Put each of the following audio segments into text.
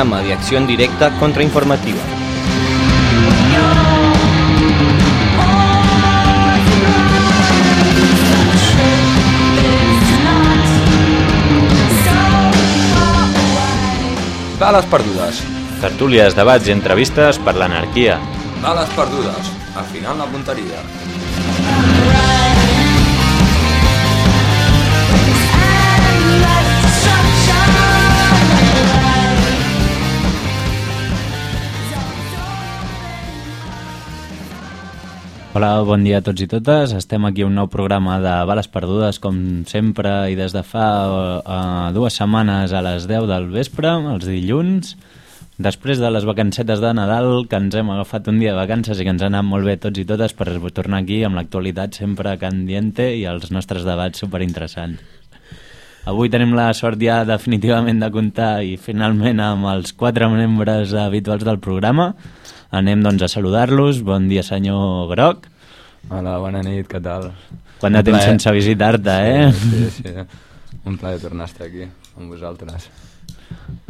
Programa de acción directa contrainformativa. Bales perdudes. Tertúlies, debats i entrevistes per l'anarquia. Bales perdudes. Al final la punteria. Hola, bon dia a tots i totes. Estem aquí un nou programa de Bales Perdudes, com sempre, i des de fa uh, dues setmanes a les 10 del vespre, els dilluns, després de les vacancetes de Nadal, que ens hem agafat un dia de vacances i que ens ha anat molt bé tots i totes per tornar aquí amb l'actualitat sempre candiente i els nostres debats superinteressants. Avui tenim la sort ja definitivament de comptar i finalment amb els quatre membres habituals del programa. Anem doncs a saludar-los. Bon dia senyor Groc. Hola, bona nit, què tal? Quant de temps sense visitar-te, eh? Sí, sí, sí. Un plaer tornar a estar aquí amb vosaltres.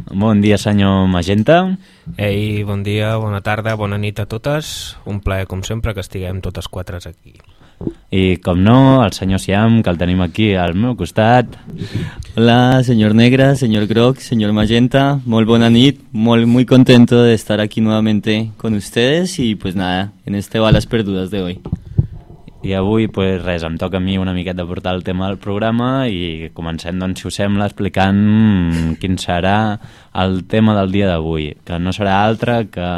Bon dia senyor Magenta. Ei, bon dia, bona tarda, bona nit a totes. Un plaer, com sempre, que estiguem totes quatre aquí. I, com no, el senyor Siam, que el tenim aquí al meu costat. Hola, señor Negra, señor Grock, señor Magenta, muy buena nit, muy, muy contento de estar aquí nuevamente con ustedes y pues nada, en este Balas Perdudas de hoy. I avui, pues res, em toca a mi una miqueta portar el tema del programa i comencem, doncs, si us sembla, explicant quin serà el tema del dia d'avui, que no serà altre que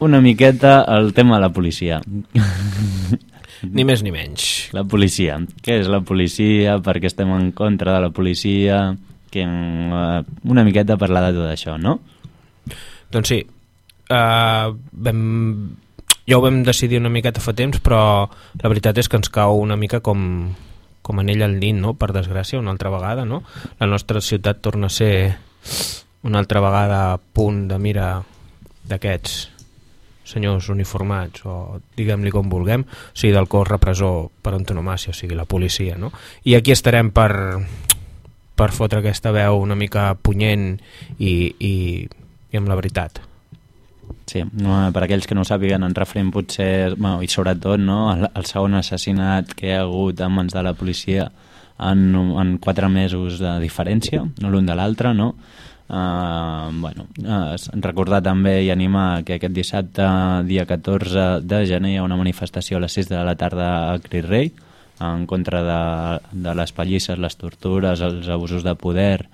una miqueta el tema de la policia. Ni més ni menys. La policia. Què és la policia? Per què estem en contra de la policia? Que, eh, una miqueta parlar de tot això, no? Doncs sí, uh, vam... ja ho vam decidir una miqueta fa temps, però la veritat és que ens cau una mica com, com anell al dit, no? per desgràcia, una altra vegada. No? La nostra ciutat torna a ser una altra vegada punt de mira d'aquests senyors uniformats o diguem-li com vulguem, o sigui, del cos repressor per antonomàcia, o sigui, la policia, no? I aquí estarem per, per fotre aquesta veu una mica punyent i, i, i amb la veritat. Sí, no, per aquells que no sàpiguen, en referent potser, bueno, i sobretot, no, el, el segon assassinat que hi ha hagut en mans de la policia en, en quatre mesos de diferència, no l'un de l'altre, no? Uh, bueno, uh, recordar també i animar que aquest dissabte, dia 14 de gener, hi ha una manifestació a les 6 de la tarda a Cris Rei en contra de, de les pallisses, les tortures, els abusos de poder,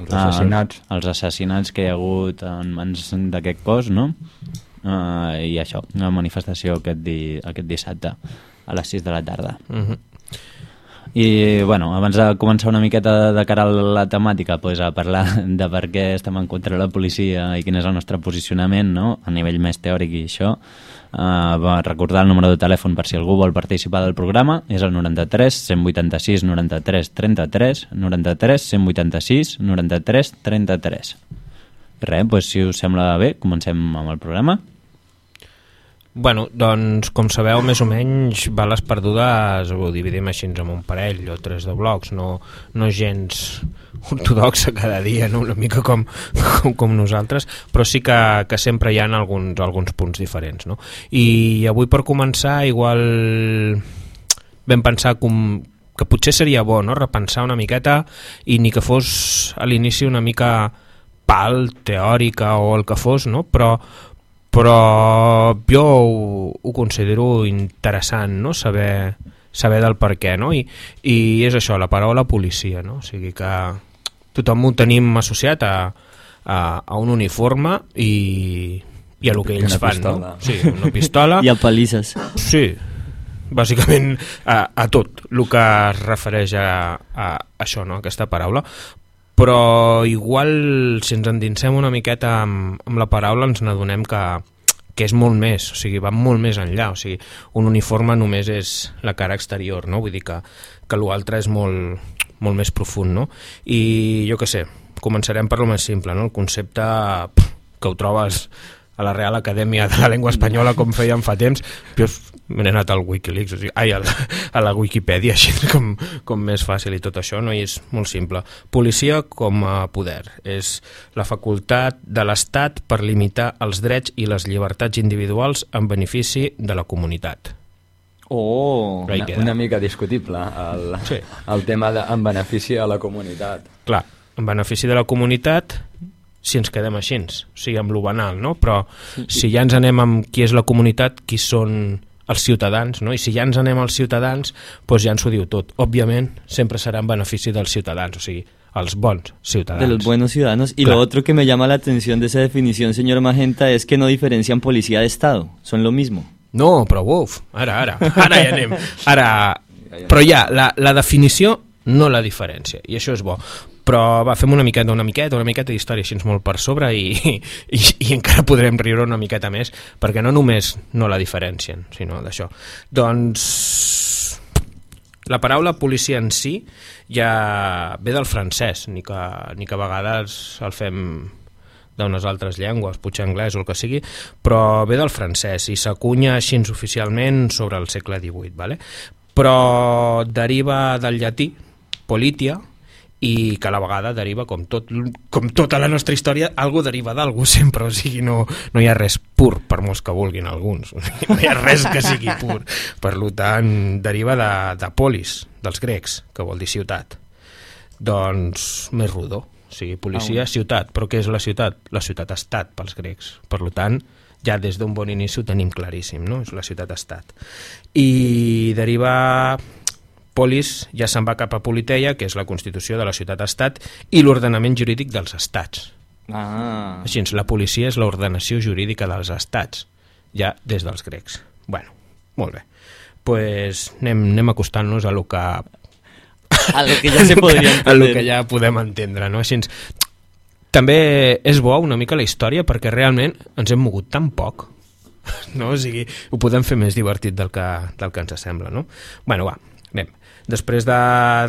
Els assassinats. els, els assassinats que hi ha hagut en mans d'aquest cos, no? Uh, I això, una manifestació aquest, di, aquest dissabte a les 6 de la tarda. Uh -huh. I, bueno, abans de començar una miqueta de cara a la temàtica, pues, a parlar de per què estem en contra de la policia i quin és el nostre posicionament, no?, a nivell més teòric i això, va recordar el número de telèfon per si algú vol participar del programa, és el 93 186 93 33, 93 186 93 33. Res, pues, si us sembla bé, comencem amb el programa. Bueno, doncs, com sabeu, més o menys Bales Perdudes ho dividim així amb un parell o tres de blocs, no, no gens ortodoxa cada dia, no? una mica com, com, com nosaltres, però sí que, que sempre hi ha alguns, alguns punts diferents. No? I avui, per començar, igual vam pensar com, que potser seria bo no? repensar una miqueta i ni que fos a l'inici una mica pal, teòrica o el que fos, no? però, però jo ho, ho considero interessant no? saber, saber del per què no? I, i és això, la paraula policia no? o sigui que tothom ho tenim associat a, a, a un uniforme i, i a lo que ells Una fan no? pistola. sí, una pistola Y a palizas. Sí, bàsicament a, a tot el que es refereix a, a això, no? aquesta paraula però igual si ens endinsem una miqueta amb, amb la paraula ens n'adonem que, que és molt més, o sigui, va molt més enllà, o sigui, un uniforme només és la cara exterior, no? Vull dir que, que l'altre és molt, molt més profund, no? I jo què sé, començarem per lo més simple, no? El concepte pff, que ho trobes a la Real Acadèmia de la Llengua Espanyola com fèiem fa temps, doncs m'he anat al Wikileaks, o sigui, ai, a la, a la Wikipedia, així com, com més fàcil i tot això, no? I és molt simple. Policia com a poder. És la facultat de l'Estat per limitar els drets i les llibertats individuals en benefici de la comunitat. Oh, Una, una mica discutible el, Sí. el tema de, en benefici a la comunitat. Clar, en benefici de la comunitat si ens quedem així, o sigui, amb lo banal, no? Però si ja ens anem amb qui és la comunitat, qui són els ciutadans, no? I si ja ens anem als ciutadans, doncs ja ens ho diu tot. Òbviament, sempre serà en benefici dels ciutadans, o sigui, els bons ciutadans. De los buenos ciudadanos. Y Claro. lo otro que me llama la atención de esa definición, señor Magenta, es que no diferencian policía de Estado. Son lo mismo. No, però uf, ara, ara, ara ja anem. Ara, però ja, la, la definició no la diferència, i això és bo. Però va, fem una miqueta, una miqueta, una miqueta d'història així molt per sobre i, i, i encara podrem riure una miqueta més, perquè no només no la diferencien, sinó d'això. Doncs la paraula policia en si ja ve del francès, ni que, ni que a vegades el fem d'unes altres llengües, potser anglès o el que sigui, però ve del francès i s'acunya així oficialment sobre el segle XVIII, vale? però deriva del llatí, politia, i que a la vegada deriva, com, tot, com tota la nostra història, algo deriva d'algú sempre, o sigui, no, no hi ha res pur, per molts que vulguin alguns, o sigui, no hi ha res que sigui pur. Per tant, deriva de, de polis, dels grecs, que vol dir ciutat. Doncs més rodó, o sigui, policia, ciutat. Però què és la ciutat? La ciutat-estat pels grecs. Per tant, ja des d'un bon inici ho tenim claríssim, no? És la ciutat-estat. I deriva polis ja se'n va cap a politeia, que és la constitució de la ciutat-estat i l'ordenament jurídic dels estats. Ah. Així, la policia és l'ordenació jurídica dels estats, ja des dels grecs. Bueno, molt bé. pues anem, anem acostant-nos a lo que A lo que ya se podría a lo que ja podem entendre, no? Així, també és bo una mica la història perquè realment ens hem mogut tan poc no? o sigui, ho podem fer més divertit del que, del que ens sembla no? bueno, va, anem després de,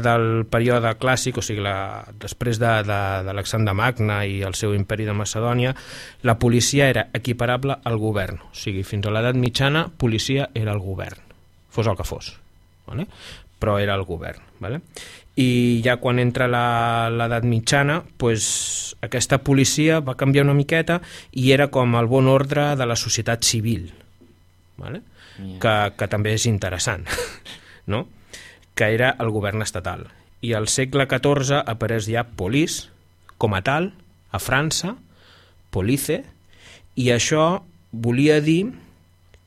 del període clàssic o sigui, la, després d'Alexandre de, de Magna i el seu imperi de Macedònia la policia era equiparable al govern o sigui, fins a l'edat mitjana policia era el govern fos el que fos vale? però era el govern vale? i ja quan entra la- l'edat mitjana pues, aquesta policia va canviar una miqueta i era com el bon ordre de la societat civil vale? que, que també és interessant no? Que era el govern estatal i al segle XIV apareix ja polis com a tal a França police i això volia dir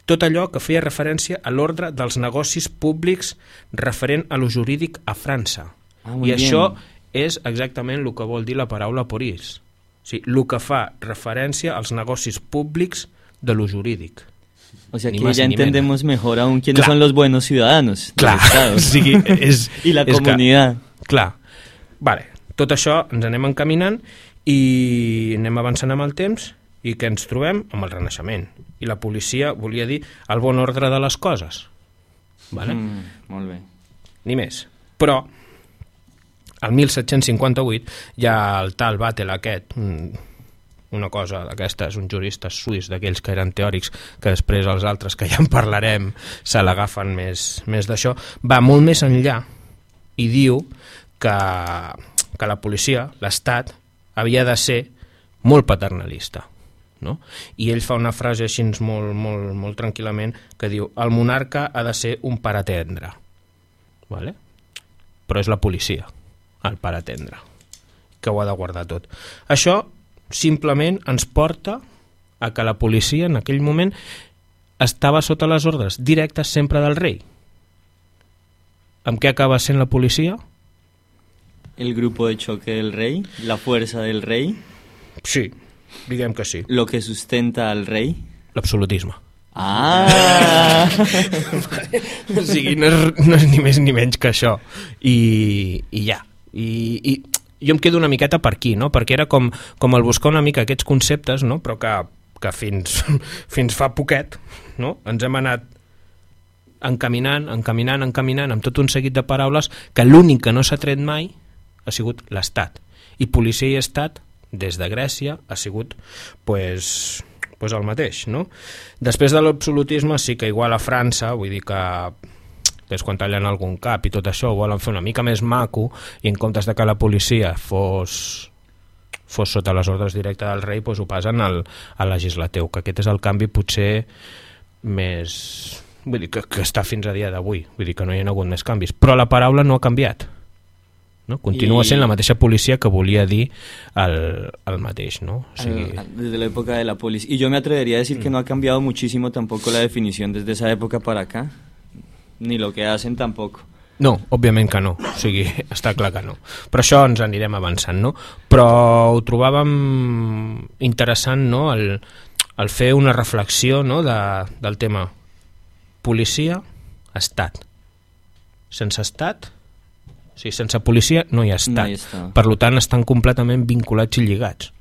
tot allò que feia referència a l'ordre dels negocis públics referent a lo jurídic a França. Ah, I bien. això és exactament el que vol dir la paraula polis. O sigui, el que fa referència als negocis públics de lo jurídic. O sea Ni que más ya ni menos. entendemos mejor aún quiénes Clar. son los buenos ciudadanos del Clar, Estado. o sigui, és, y la és que- comunidad. Clar. Vale. Tot això ens anem encaminant i anem avançant amb el temps i que ens trobem amb el Renaixement. I la policia volia dir el bon ordre de les coses. Vale? Mm. Mm, molt bé. Ni més. Però, el 1758, ja el tal Battle aquest, un, una cosa d'aquestes, un jurista suís, d'aquells que eren teòrics, que després els altres, que ja en parlarem, se l'agafen més, més d'això, va molt més enllà i diu que, que la policia, l'Estat, havia de ser molt paternalista. No? I ell fa una frase així molt, molt, molt tranquil·lament que diu el monarca ha de ser un pare tendre. Vale? Però és la policia, el pare tendre, que ho ha de guardar tot. Això simplement ens porta a que la policia en aquell moment estava sota les ordres directes sempre del rei. Amb què acaba sent la policia? El grupo de choque del rey, la fuerza del rey, Sí, diguem que sí. lo que sustenta al rey. L'absolutisme. Ah, o sigui, no és, no és ni més ni menys que això. I, i ja. I, I jo em quedo una miqueta per aquí, no? perquè era com, com el buscar una mica aquests conceptes, no? però que, que fins, fins fa poquet no? ens hem anat encaminant, encaminant, encaminant amb tot un seguit de paraules que l'únic que no s'ha tret mai ha sigut l'Estat. I policia i Estat, des de Grècia, ha sigut pues, pues el mateix, no? Després de l'absolutisme sí que igual a França, vull dir que que és quan tallen algun cap i tot això, ho volen fer una mica més maco i en comptes de que la policia fos fos sota les ordres directes del rei, doncs ho passen al, al legislatiu, que aquest és el canvi potser més... Vull dir, que, que està fins a dia d'avui, vull dir que no hi ha hagut més canvis, però la paraula no ha canviat. No? Continua I- sent la mateixa policia que volia dir el, el mateix, no? O sigui, Desde la época de la policía. Y yo me atrevería a decir que no ha cambiado muchísimo tampoco la definición desde esa época para acá. Ni lo que hacen tampoco. No, òbviament que no, o sigui, està clar que no. Però això ens anirem avançant, no? Però ho trobàvem interessant, no?, el, el fer una reflexió no? de, del tema policia, estat. Sense estat, o sigui, sense policia no hi ha estat. No hi. Per tant, estan completament vinculats i lligats.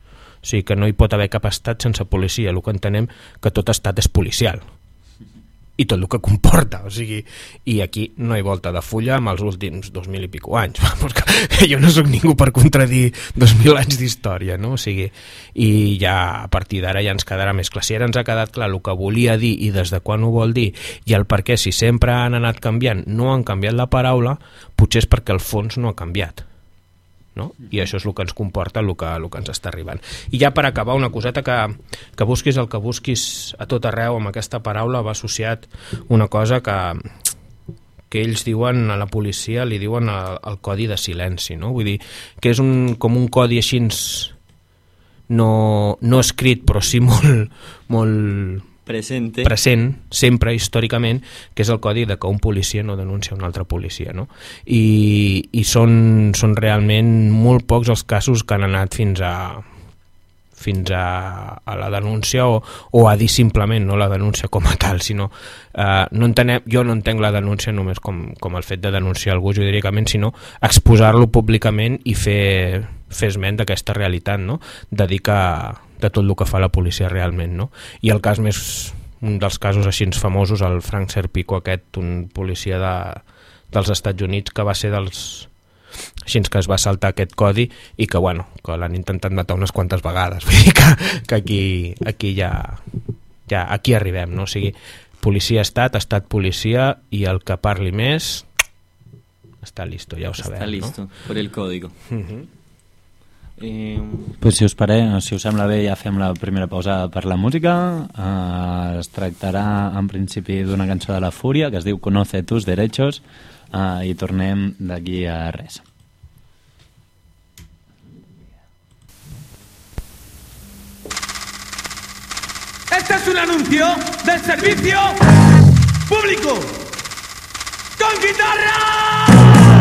O sigui, que no hi pot haver cap estat sense policia. El que entenem que tot estat és policial i tot el que comporta, o sigui, i aquí no hi volta de fulla amb els últims 2.000 i pico anys, que jo no sóc ningú per contradir 2.000 anys d'història, no? O sigui, i ja a partir d'ara ja ens quedarà més clar. Si ara ens ha quedat clar el que volia dir i des de quan ho vol dir i el per què, si sempre han anat canviant, no han canviat la paraula, potser és perquè el fons no ha canviat no? i això és el que ens comporta el que, el que ens està arribant i ja per acabar una coseta que, que busquis el que busquis a tot arreu amb aquesta paraula va associat una cosa que que ells diuen a la policia li diuen el, el codi de silenci no? vull dir que és un, com un codi així no, no escrit però sí molt, molt Presente. present, sempre històricament, que és el codi de que un policia no denuncia un altre policia. No? I, i són, són realment molt pocs els casos que han anat fins a fins a, a la denúncia o, o a dir simplement no la denúncia com a tal, sinó eh, no entenem, jo no entenc la denúncia només com, com el fet de denunciar algú jurídicament, sinó exposar-lo públicament i fer, fer esment d'aquesta realitat, no? de dir que, de tot el que fa la policia realment. No? I el cas més, un dels casos així famosos, el Frank Serpico aquest, un policia de, dels Estats Units que va ser dels així que es va saltar aquest codi i que, bueno, que l'han intentat matar unes quantes vegades. Vull dir que, que aquí, aquí ja, ja aquí arribem, no? O sigui, policia estat, estat policia i el que parli més està listo, ja ho sabem, Está listo, por el código. no? Uh -huh. Eh, Pues si us pare, si us sembla bé ja fem la primera pausa per la música uh, es tractarà en principi d'una cançó de la Fúria que es diu Conoce tus derechos uh, i tornem d'aquí a res Este es un anuncio del servicio público. ¡Con guitarra!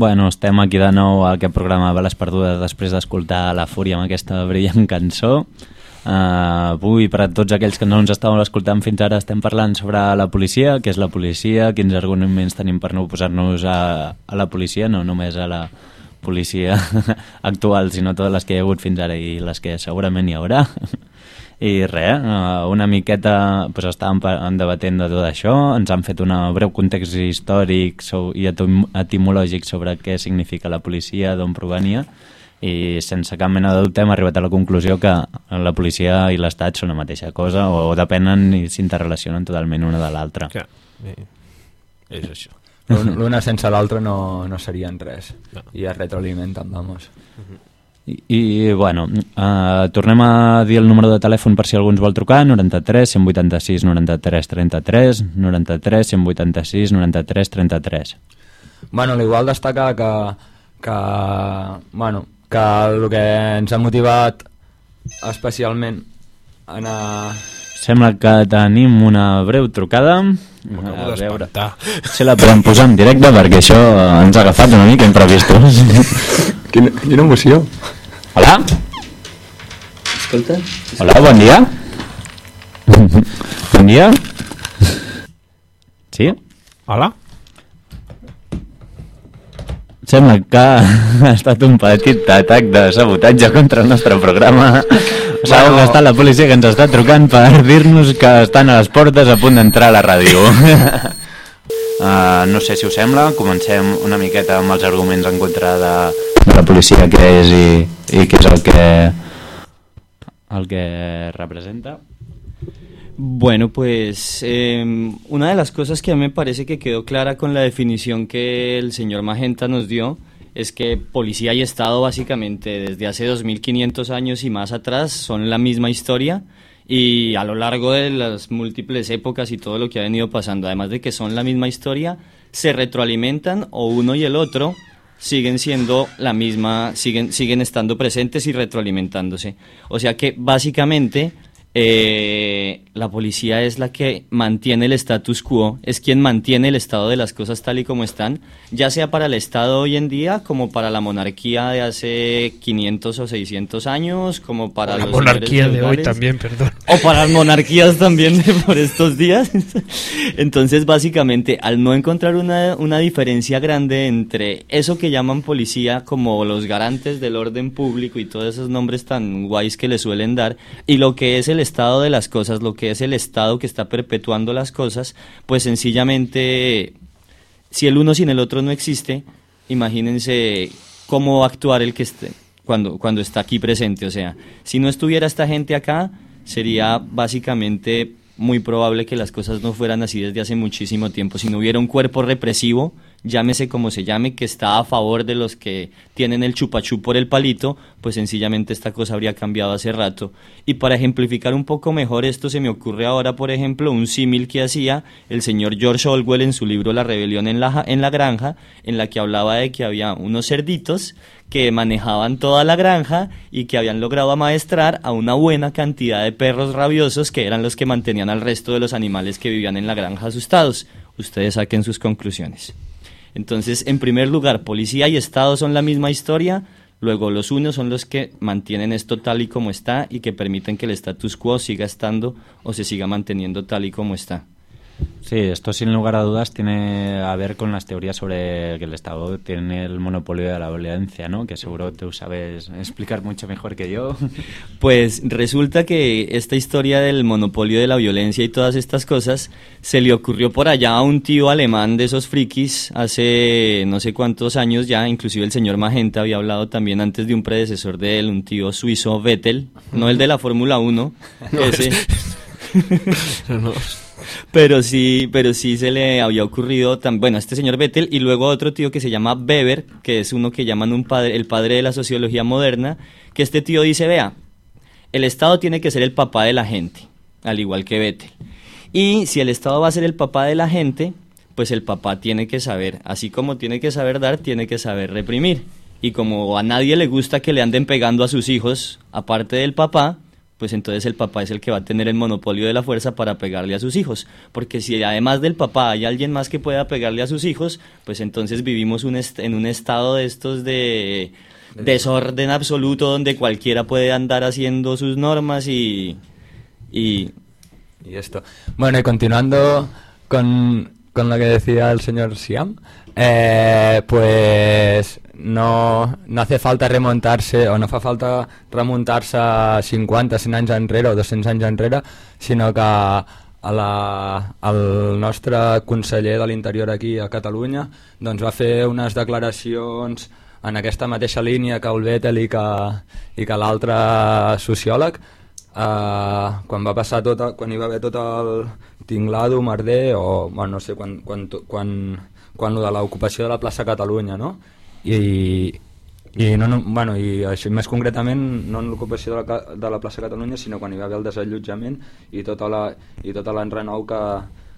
Bueno, estem aquí de nou a aquest programa Bales Perdudes després d'escoltar La Fúria amb aquesta brillant cançó. Uh, avui, per a tots aquells que no ens estàvem escoltant fins ara, estem parlant sobre la policia, què és la policia, quins arguments tenim per no oposar-nos a, a la policia, no només a la policia actual, sinó totes les que hi ha hagut fins ara i les que segurament hi haurà. I res, eh, una miqueta pues, estàvem debatent de tot això, ens han fet un breu context històric i etim- etimològic sobre què significa la policia, d'on provenia, i sense cap mena de dubte hem arribat a la conclusió que la policia i l'Estat són la mateixa cosa o, depenen i s'interrelacionen totalment una de l'altra. Eh, és això. L'un- L'una sense l'altra no, no serien res. No. I es retroalimenten, vamos. I, i bueno, uh, tornem a dir el número de telèfon per si algú ens vol trucar, 93 186 93 33, 93 186 93 33. Bueno, al igual destacar que, que, bueno, que el que ens ha motivat especialment a anar... Sembla que tenim una breu trucada. M'acabo d'espantar. si la podem posar en directe perquè això ens ha agafat una mica imprevistos. Quina, quina emoció! Hola? Escolta. Hola, bon dia. bon dia. Sí? Hola? Sembla que ha estat un petit atac de sabotatge contra el nostre programa. Sabeu que està la policia que ens està trucant per dir-nos que estan a les portes a punt d'entrar a la ràdio. uh, no sé si us sembla, comencem una miqueta amb els arguments en contra de, de la policia que és i, i què és el que el que representa. Bueno, pues eh, una de las cosas que a mí me parece que quedó clara con la definición que el señor Magenta nos dio es que policía y Estado básicamente desde hace 2500 años y más atrás son la misma historia y a lo largo de las múltiples épocas y todo lo que ha venido pasando, además de que son la misma historia, se retroalimentan o uno y el otro siguen siendo la misma, siguen, siguen estando presentes y retroalimentándose. O sea que básicamente eh, la policía es la que mantiene el status quo, es quien mantiene el estado de las cosas tal y como están, ya sea para el Estado hoy en día, como para la monarquía de hace 500 o 600 años, como para La los monarquía de hoy también, perdón. O para las monarquías también por estos días. Entonces, básicamente, al no encontrar una, una diferencia grande entre eso que llaman policía como los garantes del orden público y todos esos nombres tan guays que le suelen dar, y lo que es el estado de las cosas, lo que es el estado que está perpetuando las cosas, pues sencillamente, si el uno sin el otro no existe, imagínense cómo actuar el que esté cuando, cuando está aquí presente. O sea, si no estuviera esta gente acá, sería básicamente muy probable que las cosas no fueran así desde hace muchísimo tiempo. Si no hubiera un cuerpo represivo, llámese como se llame, que está a favor de los que tienen el chupachú por el palito, pues sencillamente esta cosa habría cambiado hace rato. Y para ejemplificar un poco mejor esto, se me ocurre ahora, por ejemplo, un símil que hacía el señor George Orwell en su libro La rebelión en la, en la granja, en la que hablaba de que había unos cerditos que manejaban toda la granja y que habían logrado amaestrar a una buena cantidad de perros rabiosos que eran los que mantenían al resto de los animales que vivían en la granja asustados. Ustedes saquen sus conclusiones. Entonces, en primer lugar, policía y Estado son la misma historia, luego los unos son los que mantienen esto tal y como está y que permiten que el status quo siga estando o se siga manteniendo tal y como está. Sí, esto sin lugar a dudas tiene a ver con las teorías sobre que el Estado tiene el monopolio de la violencia, ¿no? Que seguro tú sabes explicar mucho mejor que yo. Pues resulta que esta historia del monopolio de la violencia y todas estas cosas se le ocurrió por allá a un tío alemán de esos frikis hace no sé cuántos años ya, inclusive el señor Magenta había hablado también antes de un predecesor de él, un tío suizo Vettel, no el de la Fórmula 1, ese. No. Pero sí, pero sí se le había ocurrido, tan, bueno, a este señor Vettel y luego a otro tío que se llama Weber, que es uno que llaman un padre, el padre de la sociología moderna, que este tío dice, vea, el Estado tiene que ser el papá de la gente, al igual que Vettel. Y si el Estado va a ser el papá de la gente, pues el papá tiene que saber, así como tiene que saber dar, tiene que saber reprimir. Y como a nadie le gusta que le anden pegando a sus hijos, aparte del papá, pues entonces el papá es el que va a tener el monopolio de la fuerza para pegarle a sus hijos. Porque si además del papá hay alguien más que pueda pegarle a sus hijos, pues entonces vivimos un en un estado de estos de desorden absoluto donde cualquiera puede andar haciendo sus normas y... y Y esto. Bueno, y continuando con, con lo que decía el señor Siam, eh, pues no, no hace falta remontarse o no fa falta remuntar-se 50, 100 anys enrere o 200 anys enrere, sinó que a la, el nostre conseller de l'Interior aquí a Catalunya doncs va fer unes declaracions en aquesta mateixa línia que el Vettel i que, i que l'altre sociòleg. Uh, quan va passar tot, quan hi va haver tot el tinglado, merder o bueno, no sé, quan, quan, quan, quan lo de l'ocupació de la plaça Catalunya no? i, i, no, no, bueno, i això, més concretament no en l'ocupació de, la, de la plaça Catalunya sinó quan hi va haver el desallotjament i tota la, i tota l'enrenou que,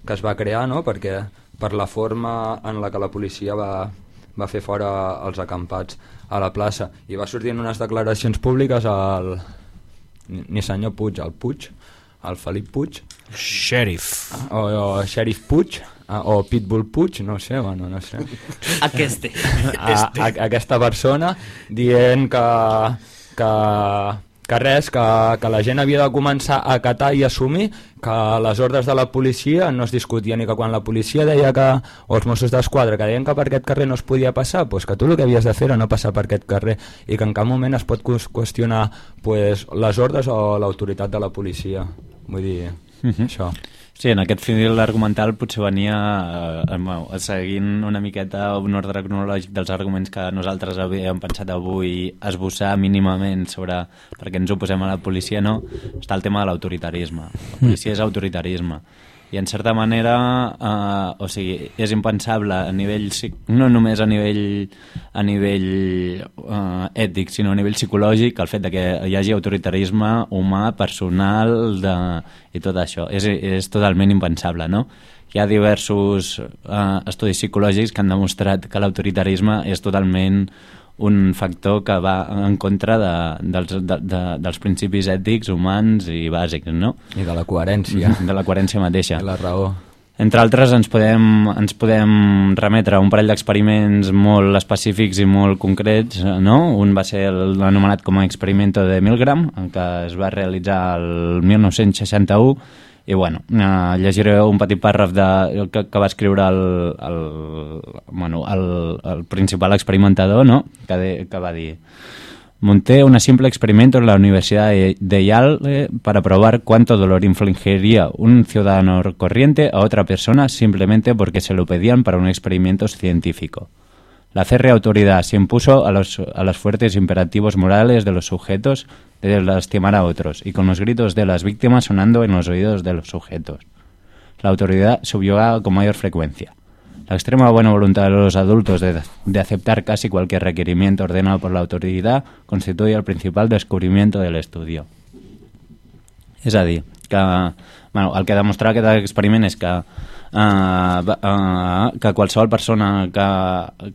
que es va crear no? perquè per la forma en la que la policia va, va fer fora els acampats a la plaça i va sortir en unes declaracions públiques al, ni, senyor Puig, el Puig el Felip Puig Sheriff. o, o Sheriff Puig ah, o Pitbull Puig, no sé, bueno, no sé Aquest. a, a, aquesta persona dient que, que, que res, que, que la gent havia de començar a acatar i assumir que les ordres de la policia no es discutien i que quan la policia deia que, o els Mossos d'Esquadra que deien que per aquest carrer no es podia passar doncs que tu el que havies de fer era no passar per aquest carrer i que en cap moment es pot qües- qüestionar pues, les ordres o l'autoritat de la policia vull dir, Mhm. això Sí, en aquest fil argumental potser venia eh, bueno, seguint una miqueta un ordre cronològic dels arguments que nosaltres havíem pensat avui esbossar mínimament sobre per què ens oposem a la policia, no? Està el tema de l'autoritarisme. La policia és autoritarisme. I en certa manera, eh, o sigui, és impensable a nivell, no només a nivell, a nivell eh, ètic, sinó a nivell psicològic, el fet de que hi hagi autoritarisme humà, personal de, i tot això. És, és totalment impensable, no? Hi ha diversos eh, estudis psicològics que han demostrat que l'autoritarisme és totalment un factor que va en contra de, dels, de, de, dels principis ètics, humans i bàsics, no? i de la coherència De la coherència mateixa. la raó Entre altres, ens podem, ens podem remetre a un parell d'experiments molt específics i molt concrets, no? Un va ser l'anomenat com a experimento de Milgram, que es va realitzar el 1961, i bueno, eh, llegiré un petit pàrraf de, que, que va escriure el, bueno, el, principal experimentador, no? que, de, Monté un simple experimento en la Universidad de Yale para probar cuánto dolor infligiría un ciudadano corriente a otra persona simplemente porque se lo pedían para un experimento científico. La férrea autoridad se impuso a los, a los fuertes imperativos morales de los sujetos de lastimar a otros y con los gritos de las víctimas sonando en los oídos de los sujetos. La autoridad subyugaba con mayor frecuencia. La extrema buena voluntad de los adultos de, de aceptar casi cualquier requerimiento ordenado por la autoridad constituye el principal descubrimiento del estudio. A dir, que bueno, el que demostrava aquest experiment és que, uh, uh, que qualsevol persona que,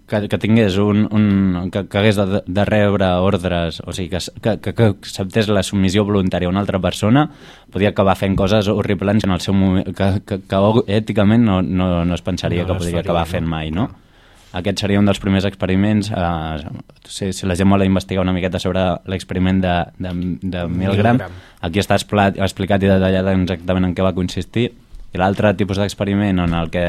que, que tingués un, un que, que hagués de, de rebre ordres, o sigui, que, que, que, acceptés la submissió voluntària a una altra persona, podia acabar fent coses horribles en el seu moment, que, que, que èticament no, no, no es pensaria No que podria acabar no? fent mai, no? Aquest seria un dels primers experiments. Eh, si, si la gent vol investigar una miqueta sobre l'experiment de, de, de Milgram, Milgram. aquí està explat, explicat i detallat exactament en què va consistir. I l'altre tipus d'experiment en el que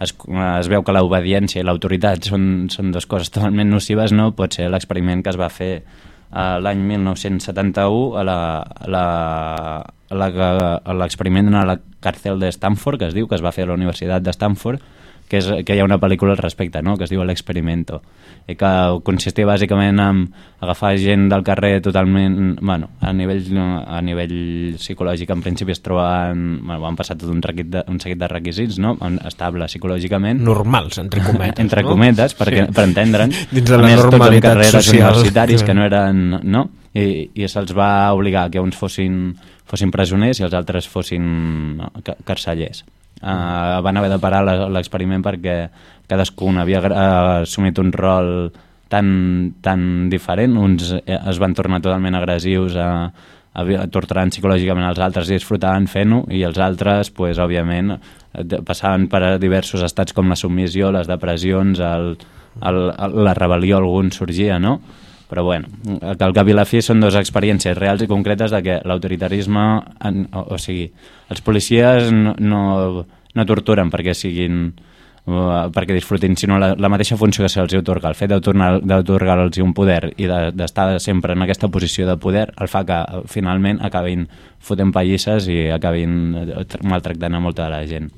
es, es veu que l'obediència i l'autoritat són, són dues coses totalment nocives, no? pot ser l'experiment que es va fer eh, l'any 1971 a la, a la, a l'experiment a la càrcel de Stanford, que es diu, que es va fer a la Universitat de Stanford, que, és, que hi ha una pel·lícula al respecte, no? que es diu L'Experimento, i que consistia bàsicament en agafar gent del carrer totalment... Bueno, a nivell, a nivell psicològic, en principi es trobaven... Bueno, van passar tot un, requit de, un seguit de requisits, no? Estable psicològicament. Normals, entre cometes, entre no? cometes, perquè, Sí. per entendre'n. Dins de la més, tots normalitat carreres social. universitaris que Sí. no eren... No? I, i se'ls va obligar que uns fossin, fossin presoners i els altres fossin ca- carcellers. Uh, van haver de parar l'experiment perquè cadascun havia uh, assumit un rol tan, tan diferent. Uns eh, es van tornar totalment agressius a, havia- torturant psicològicament els altres i disfrutaven fent-ho i els altres, pues, òbviament, eh, passaven per diversos estats com la submissió, les depressions, el, el, el, la rebel·lió, algun sorgia, no? Però bueno, el que al cap i la fi són dues experiències reals i concretes de que l'autoritarisme, o, o sigui, els policies no, no, no torturen perquè siguin uh, perquè disfrutin, sinó la, la mateixa funció que se'ls otorga. El fet d'autorgar-los un poder i de- d'estar sempre en aquesta posició de poder el fa que eh, finalment acabin fotent pallisses i acabin tra- maltractant a molta de la gent.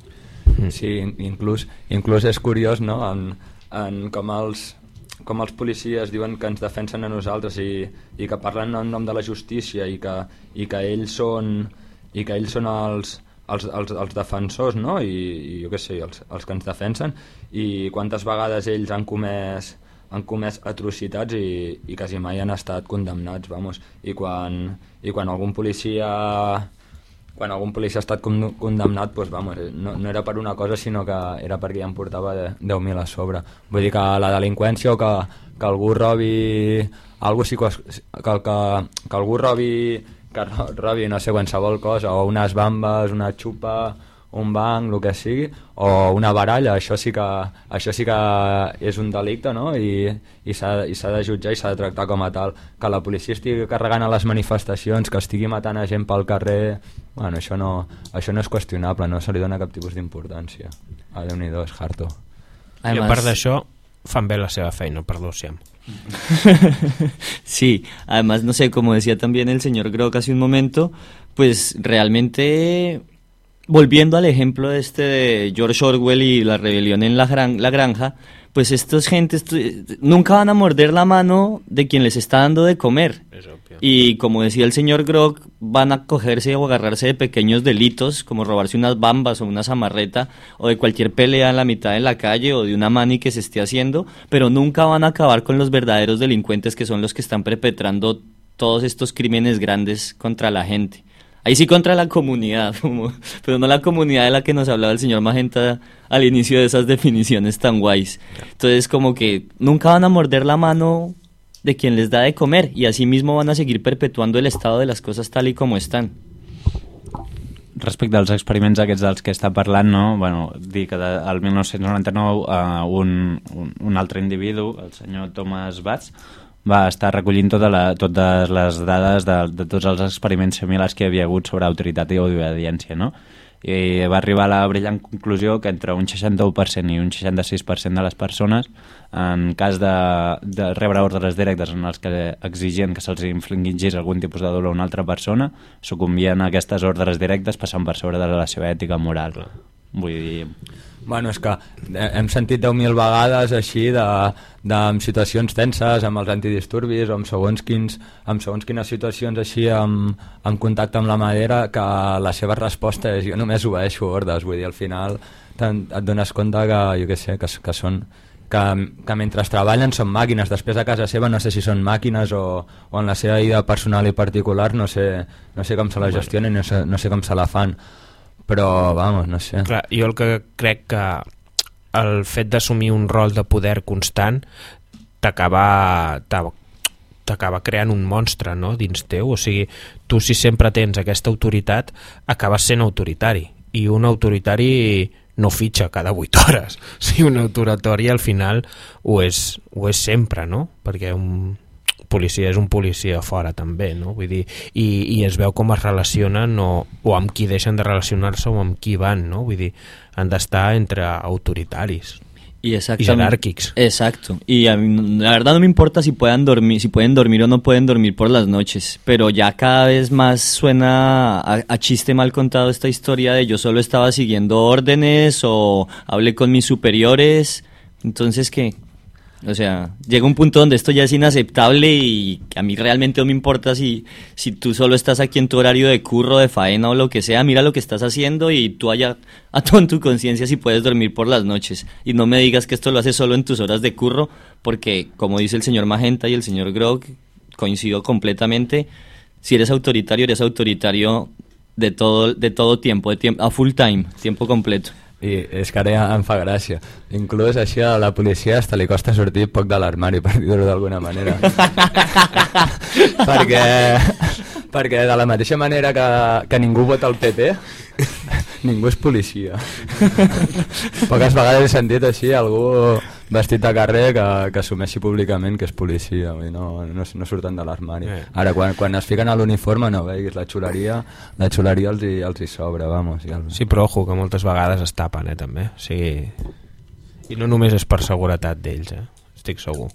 Sí, in- inclús, inclús és curiós, no?, en, en com els com els policies diuen que ens defensen a nosaltres i, i que parlen en nom de la justícia i que, i que ells són i que ells són els, els, els, els defensors no? I, i jo què sé, els, els que ens defensen i quantes vegades ells han comès han comès atrocitats i, i quasi mai han estat condemnats vamos. I, quan, i quan algun policia quan algun policia ha estat con- condemnat doncs, vamos, no, no era per una cosa sinó que era perquè ja em portava de- 10.000 a sobre vull dir que la delinqüència o que, que algú robi algú sí que, que, que, algú robi que ro- robi no sé qualsevol cosa o unes bambes, una xupa un banc, el que sigui, o una baralla, això sí que, això sí que és un delicte, no? I, i s'ha de jutjar i s'ha de tractar com a tal. Que la policia estigui carregant a les manifestacions, que estigui matant a gent pel carrer, bueno, això no, això no és qüestionable, no se li dona cap tipus d'importància. A Déu-n'hi-do, és harto. I a part d'això, fan bé la seva feina, perdó, Siam. Sí, además, no sé, como decía también el señor Grock hace un momento, pues realmente, volviendo al ejemplo este de George Orwell y la rebelión en la, gran- la granja, pues estos gentes nunca van a morder la mano de quien les está dando de comer. Y como decía el señor Grock, van a cogerse o agarrarse de pequeños delitos, como robarse unas bambas o una zamarreta, o de cualquier pelea en la mitad de la calle, o de una mani que se esté haciendo, pero nunca van a acabar con los verdaderos delincuentes que son los que están perpetrando todos estos crímenes grandes contra la gente. Ahí sí contra la comunidad, como- pero no la comunidad de la que nos hablaba el señor Magenta al inicio de esas definiciones tan guays. Entonces como que nunca van a morder la mano de quien les da de comer y así mismo van a seguir perpetuando el estado de las cosas tal y como están. Respecte als experiments aquests dels que està parlant, no? bueno, dir que de, al 1999 uh, un, un, un altre individu, el senyor Thomas Batz, va estar recollint tota la, totes les dades de, de tots els experiments similars que hi havia hagut sobre autoritat i obediència, no? i va arribar a la brillant conclusió que entre un 61% i un 66% de les persones en cas de, de rebre ordres directes en els que exigien que se'ls infligís algun tipus de dolor a una altra persona sucumbien a aquestes ordres directes passant per sobre de la seva ètica moral vull dir Bueno, és que eh, hem sentit 10.000 vegades així de, de amb situacions tenses, amb els antidisturbis o amb segons, quins, amb segons quines situacions així amb, amb contacte amb la madera que la seva resposta és jo només obeeixo ordres, vull dir, al final et dones compte que, jo què sé, que, que són que, que mentre treballen són màquines, després a casa seva no sé si són màquines o, o en la seva vida personal i particular no sé, no sé com se la gestionen, no sé, no sé com se la fan però, vamos, no sé. Clar, jo el que crec que el fet d'assumir un rol de poder constant t'acaba t'a- t'acaba creant un monstre no? dins teu, o sigui, tu si sempre tens aquesta autoritat, acabes sent autoritari i un autoritari no fitxa cada 8 hores o sigui, un autoritari al final ho és, ho és sempre, no? perquè un policia és un policia fora també, no? Vull dir, i, i es veu com es relacionen o, o amb qui deixen de relacionar-se o amb qui van, no? Vull dir, han d'estar entre autoritaris. Y Y jerárquicos. Exacto. Y a mí, la verdad no me importa si puedan dormir, si pueden dormir o no pueden dormir por las noches, pero ya cada vez más suena a, a chiste mal contado esta historia de yo solo estaba siguiendo órdenes o hablé con mis superiores. Entonces, ¿qué? O sea, llega un punto donde esto ya es inaceptable y a mí realmente no me importa si, si tú solo estás aquí en tu horario de curro, de faena o lo que sea, mira lo que estás haciendo y tú allá a todo en tu conciencia si puedes dormir por las noches. Y no me digas que esto lo haces solo en tus horas de curro, porque como dice el señor Magenta y el señor Grog, coincido completamente, si eres autoritario, eres autoritario de todo, de todo tiempo, de tiempo, a full time, tiempo completo. I és que ara ja em fa gràcia. Inclús així a la policia hasta li costa sortir poc de l'armari, per dir-ho d'alguna manera. perquè, perquè de la mateixa manera que, que ningú vota el PP, ningú és policia. Poques vegades he sentit així algú vestit de carrer que, que assumeixi públicament que és policia, vull dir, no, no, no surten de l'armari. Eh. Ara, quan, quan es fiquen a l'uniforme, no veiguis, la xuleria, la xuleria els hi, els hi sobra, vamos. I el... Sí, però ojo, que moltes vegades es tapen, eh, també. O sigui... I no només és per seguretat d'ells, eh? Estic segur.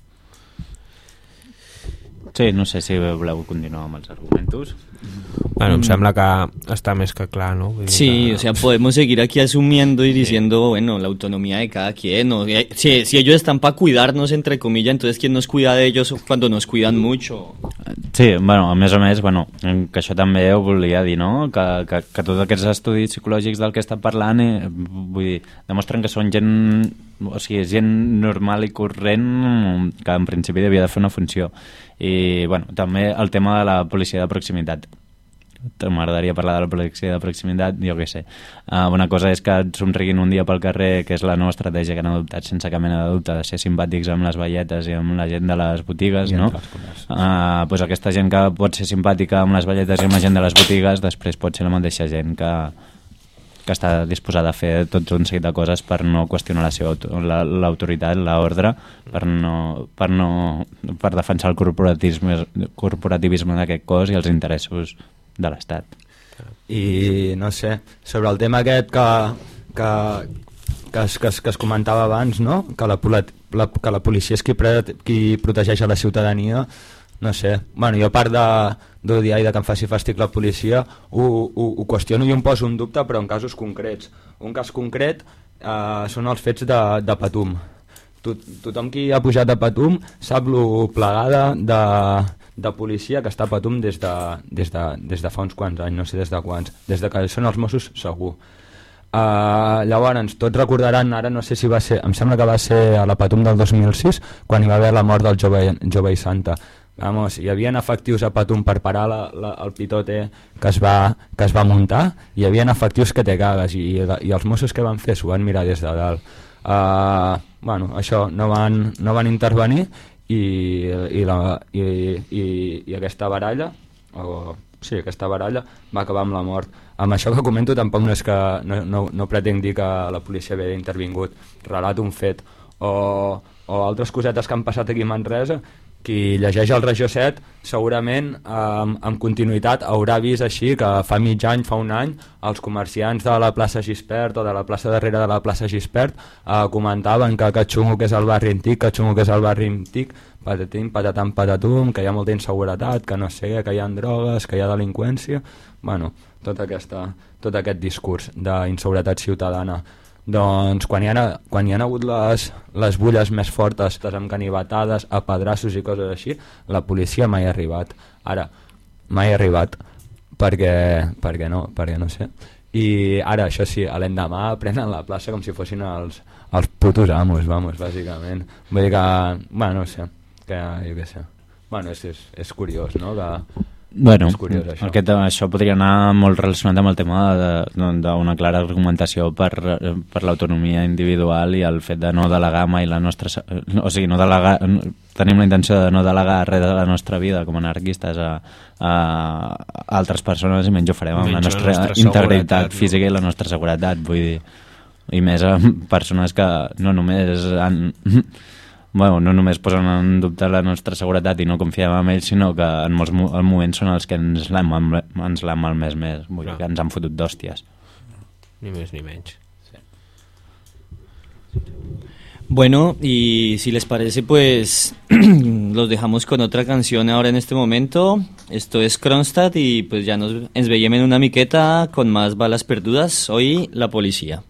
Sí, no sé si voleu continuar amb els argumentos. Bueno, em sembla que està més que clar, no? Vull dir Sí, que... o sea, podemos seguir aquí asumiendo y diciendo, bueno, la autonomía de cada quien. ¿no? Eh, Si, si ellos están para cuidarnos, entre comillas, entonces ¿quién nos cuida de ellos cuando nos cuidan mucho? Sí, bueno, a més a més, bueno, que això també ho volia dir, no? Que, que, que tots aquests estudis psicològics del que està parlant eh, vull dir, demostren que són gent o sigui, gent normal i corrent que en principi devia de fer una funció i bueno, també el tema de la policia de proximitat m'agradaria parlar de la policia de proximitat, jo què sé. Uh, una cosa és que et somriguin un dia pel carrer, que és la nova estratègia que han adoptat sense cap mena de dubte, de ser simpàtics amb les velletes i amb la gent de les botigues, I no? Uh, pues aquesta gent que pot ser simpàtica amb les velletes i amb la gent de les botigues, després pot ser la mateixa gent que, que està disposada a fer tot un seguit de coses per no qüestionar la seva auto- la- l'autoritat, l'ordre, per, no, per, no, per defensar el corporativisme, corporativisme d'aquest cos i els interessos de l'Estat. I no sé, sobre el tema aquest que, que, que, es, que, es, que es comentava abans, no? que, la, la, que la policia és qui, pre, qui protegeix a la ciutadania, no sé, bueno, jo part de- d'odiar i de que em faci fàstic la policia, ho, ho, ho qüestiono i em poso un dubte, però en casos concrets. Un cas concret eh, són els fets de, de Patum. Tot, tothom qui ha pujat a Patum sap lo plegada de, de policia que està a Patum des de, des, de, des de fa uns quants anys, no sé des de quants, des de que són els Mossos segur. Uh, llavors, tots recordaran, ara no sé si va ser, em sembla que va ser a la Patum del 2006, quan hi va haver la mort del jove, jove i santa. Vamos, hi havia efectius a Patum per parar la, la, el pitote que es, va, que es va muntar, hi havia efectius que te cagues i, i els Mossos que van fer s'ho van mirar des de dalt. Uh, bueno, això, no van, no van intervenir i, i, la, i, i, i aquesta baralla o, sí, aquesta baralla va acabar amb la mort. Amb això que comento tampoc no és que no, no, no pretenc dir que la policia havia intervingut, relato un fet o, o altres cosetes que han passat aquí a Manresa qui llegeix el Regió 7 segurament amb, amb continuïtat haurà vist així que fa mig any, fa un any, els comerciants de la plaça Gispert o de la plaça darrere de la plaça Gispert eh, comentaven que que xungo que és el barri antic, que xungo que és el barri antic, patatim, patatam, patatum, que hi ha molta inseguretat, que no sé que hi ha drogues, que hi ha delinqüència... Bueno, tot, aquesta, tot aquest discurs d'inseguretat ciutadana doncs quan hi, ha, quan hi ha hagut les, les bulles més fortes amb canivetades, a pedrassos i coses així, la policia mai ha arribat. Ara, mai ha arribat perquè, perquè no, perquè no sé. I ara, això sí, l'endemà prenen la plaça com si fossin els, els putos amos, vamos, bàsicament. Vull dir que, bueno, no sé, que jo què sé. Bueno, és, és, és curiós, no?, que, Bueno, És curiós, això. Aquest, això podria anar molt relacionat amb el tema d'una clara argumentació per, per l'autonomia individual i el fet de no delegar mai la nostra... O sigui, no delegar, tenim la intenció de no delegar res de la nostra vida com a anarquistes a, a altres persones i menys ho farem amb la Menys la nostra, nostra integritat física i la nostra seguretat, vull dir i més amb persones que no només han, bueno, no només posen en dubte la nostra seguretat i no confiem en ells, sinó que en molts mo moments són els que ens l'han malmès més, vull dir que ens han fotut d'hòsties. Ni més ni menys. Bueno, y si les parece, pues los dejamos con otra canción ahora en este momento. Esto es Kronstadt y pues ya nos en una miqueta con más balas perdudas. Hoy la policía.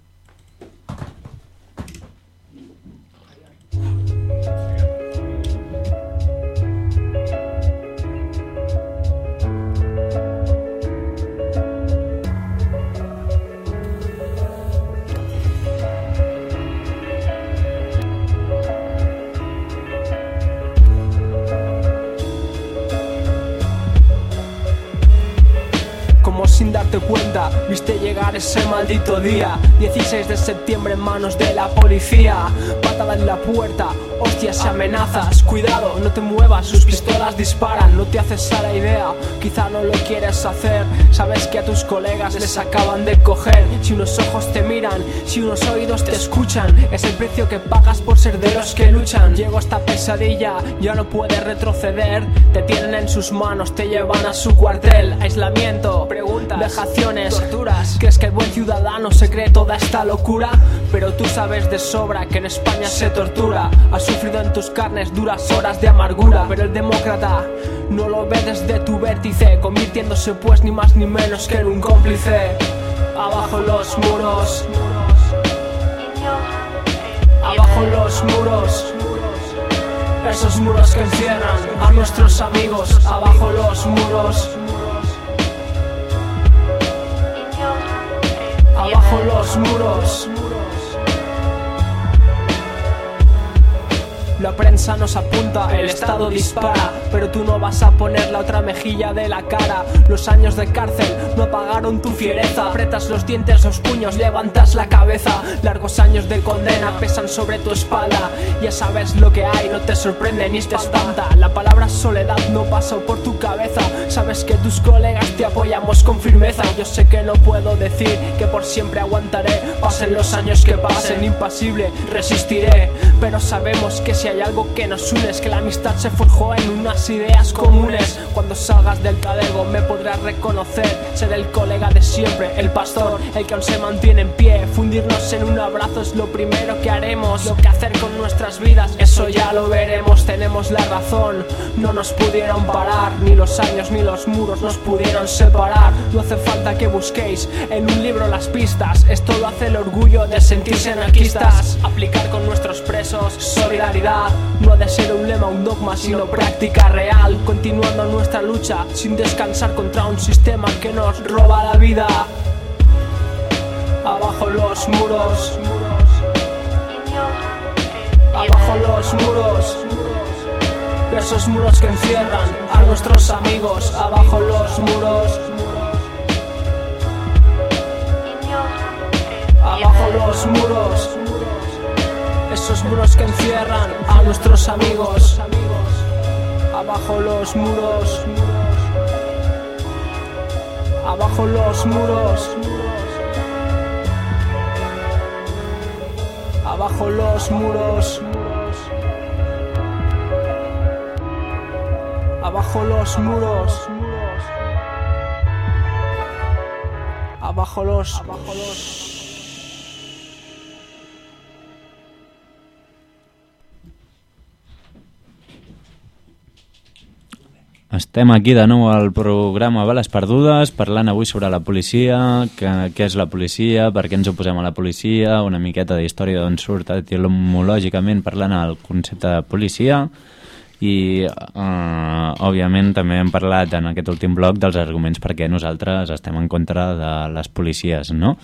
Septiembre en manos de la policía Patada en la puerta, hostias y amenazas. Cuidado, no te muevas, sus pistolas disparan, no te haces a la idea, quizá no lo quieres hacer. Sabes que a tus colegas les acaban de coger. Si unos ojos te miran, si unos oídos te escuchan, es el precio que pagas por ser de los que luchan. Llegó esta pesadilla, ya no puedes retroceder. Te tienen en sus manos, te llevan a su cuartel. Aislamiento, preguntas, vejaciones, torturas. ¿Crees que el buen ciudadano se cree toda esta locura? Pero tú sabes de sobra que en España se tortura. Has sufrido en tus carnes duras horas de amargura. Pero el demócrata no lo ve desde tu vértice, convirtiéndose pues ni más ni menos que en un cómplice. Abajo los muros. Abajo los muros. Esos muros que encierran a nuestros amigos. Abajo los muros. Abajo los muros. La prensa nos apunta, el Estado dispara, pero tú no vas a poner la otra mejilla de la cara. Los años de cárcel no apagaron tu fiereza. Apretas los dientes, los puños, levantas la cabeza. Largos años de condena pesan sobre tu espalda. Ya sabes lo que hay, no te sorprende ni te espanta. La palabra soledad no pasó por tu cabeza. Sabes que tus colegas te apoyamos con firmeza. Yo sé que no puedo decir que por siempre aguantaré. Pasen los años que pasen, impasible, resistiré. Pero sabemos que si hay algo que nos une es que la amistad se forjó en unas ideas comunes. Cuando salgas del cadego me podrás reconocer. Ser el colega de siempre, el pastor, el que aún se mantiene en pie. Fundirnos en un abrazo es lo primero que haremos. Lo que hacer con nuestras vidas, eso ya lo veremos. Tenemos la razón, no nos pudieron parar. Ni los años ni los muros nos pudieron separar. No hace falta que busquéis en un libro las pistas. Esto lo hace el orgullo de sentirse anarquistas. Aplicar con nuestros presos solidaridad. No ha de ser un lema, un dogma, sino práctica real. Continuando nuestra lucha sin descansar contra un sistema que nos roba la vida. Abajo los muros. Abajo los muros. Esos muros que encierran a nuestros amigos. Abajo los muros. Abajo los muros. Esos muros que encierran a nuestros amigos. Abajo los muros. Abajo los muros. Abajo los muros. Abajo los muros. Abajo los. Abajo los. Estem aquí de nou al programa Bales Perdudes, parlant avui sobre la policia, què és la policia, per què ens oposem a la policia, una miqueta d'història d'on surt etimològicament parlant el concepte de policia, i eh, òbviament també hem parlat en aquest últim bloc dels arguments per què nosaltres estem en contra de les policies, no?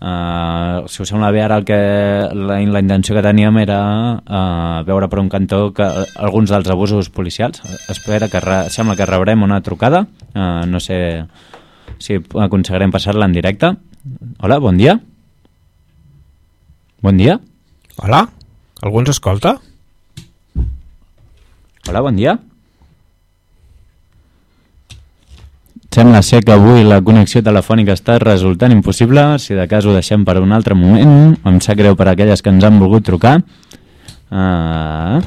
Uh, si us sembla bé ara el que la, la intenció que teníem era uh, veure per un cantó que, uh, alguns dels abusos policials. Espera que re, sembla que rebrem una trucada. Uh, no sé si aconseguirem passar-la en directe. Hola, bon dia. Bon dia. Hola, algú ens escolta? hola, bon dia Sembla ser que avui la connexió telefònica està resultant impossible, si de cas ho deixem per un altre moment, em sap greu per aquelles que ens han volgut trucar. Uh,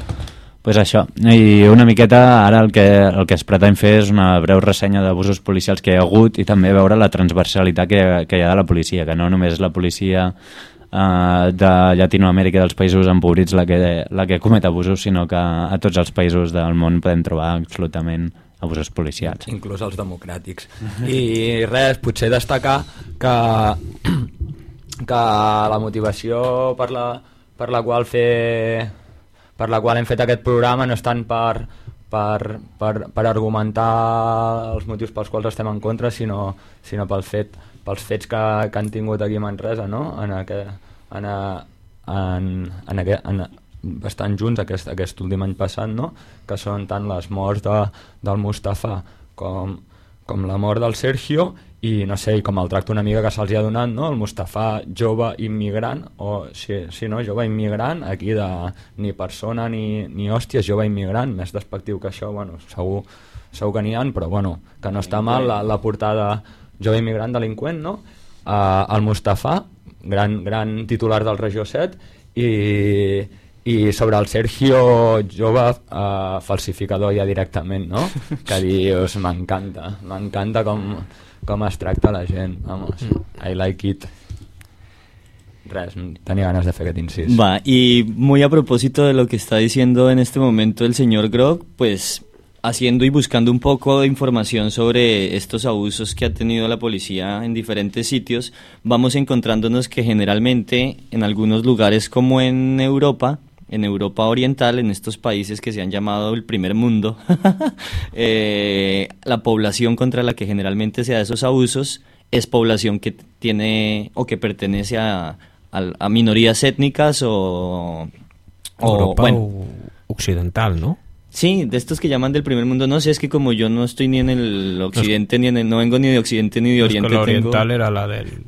pues això, i una miqueta ara el que, el que es pretén fer és una breu ressenya d'abusos policials que hi ha hagut i també veure la transversalitat que, que hi ha de la policia, que no només la policia uh, de Llatinoamèrica dels països empobrits la que, la que comet abusos, sinó que a tots els països del món podem trobar absolutament abusos policials. Inclús els democràtics. I res, potser destacar que, que la motivació per la, per la qual fer per la qual hem fet aquest programa no és tant per, per, per, per argumentar els motius pels quals estem en contra, sinó, sinó pel fet, pels fets que, que han tingut aquí a Manresa, no? en, aquest, en, en, en, aquest, en, bastant junts aquest, aquest últim any passat, no? que són tant les morts de, del Mustafa com, com la mort del Sergio i no sé, i com el tracte una mica que se'ls ha donat, no? el Mustafà jove immigrant, o sí, sí, no? jove immigrant, aquí de ni persona ni, ni hòsties, jove immigrant, més despectiu que això, bueno, segur, segur que n'hi ha, però bueno, que no està mal la, la portada jove immigrant delinqüent, no? Uh, el Mustafà, gran, gran titular del Regió 7, i, i sobre el Sergio jove uh, falsificador ja directament, no? Que dius, m'encanta, m'encanta com, com es tracta la gent, vamos, I like it. Res, tenía ganas de hacer aquest incís. Va, y muy a propósito de lo que está diciendo en este momento el señor Grog, pues haciendo y buscando un poco de información sobre estos abusos que ha tenido la policía en diferentes sitios, vamos encontrándonos que generalmente en algunos lugares como en Europa, en Europa Oriental, en estos países que se han llamado el primer mundo, eh, la población contra la que generalmente se da esos abusos es población que tiene o que pertenece a, a- a minorías étnicas o... o, Europa bueno, occidental, ¿no? Sí, de estos que llaman del primer mundo, no sé, es que como yo no estoy ni en el occidente, ni en el, no vengo ni de occidente ni de oriente. la tengo- oriental era la del,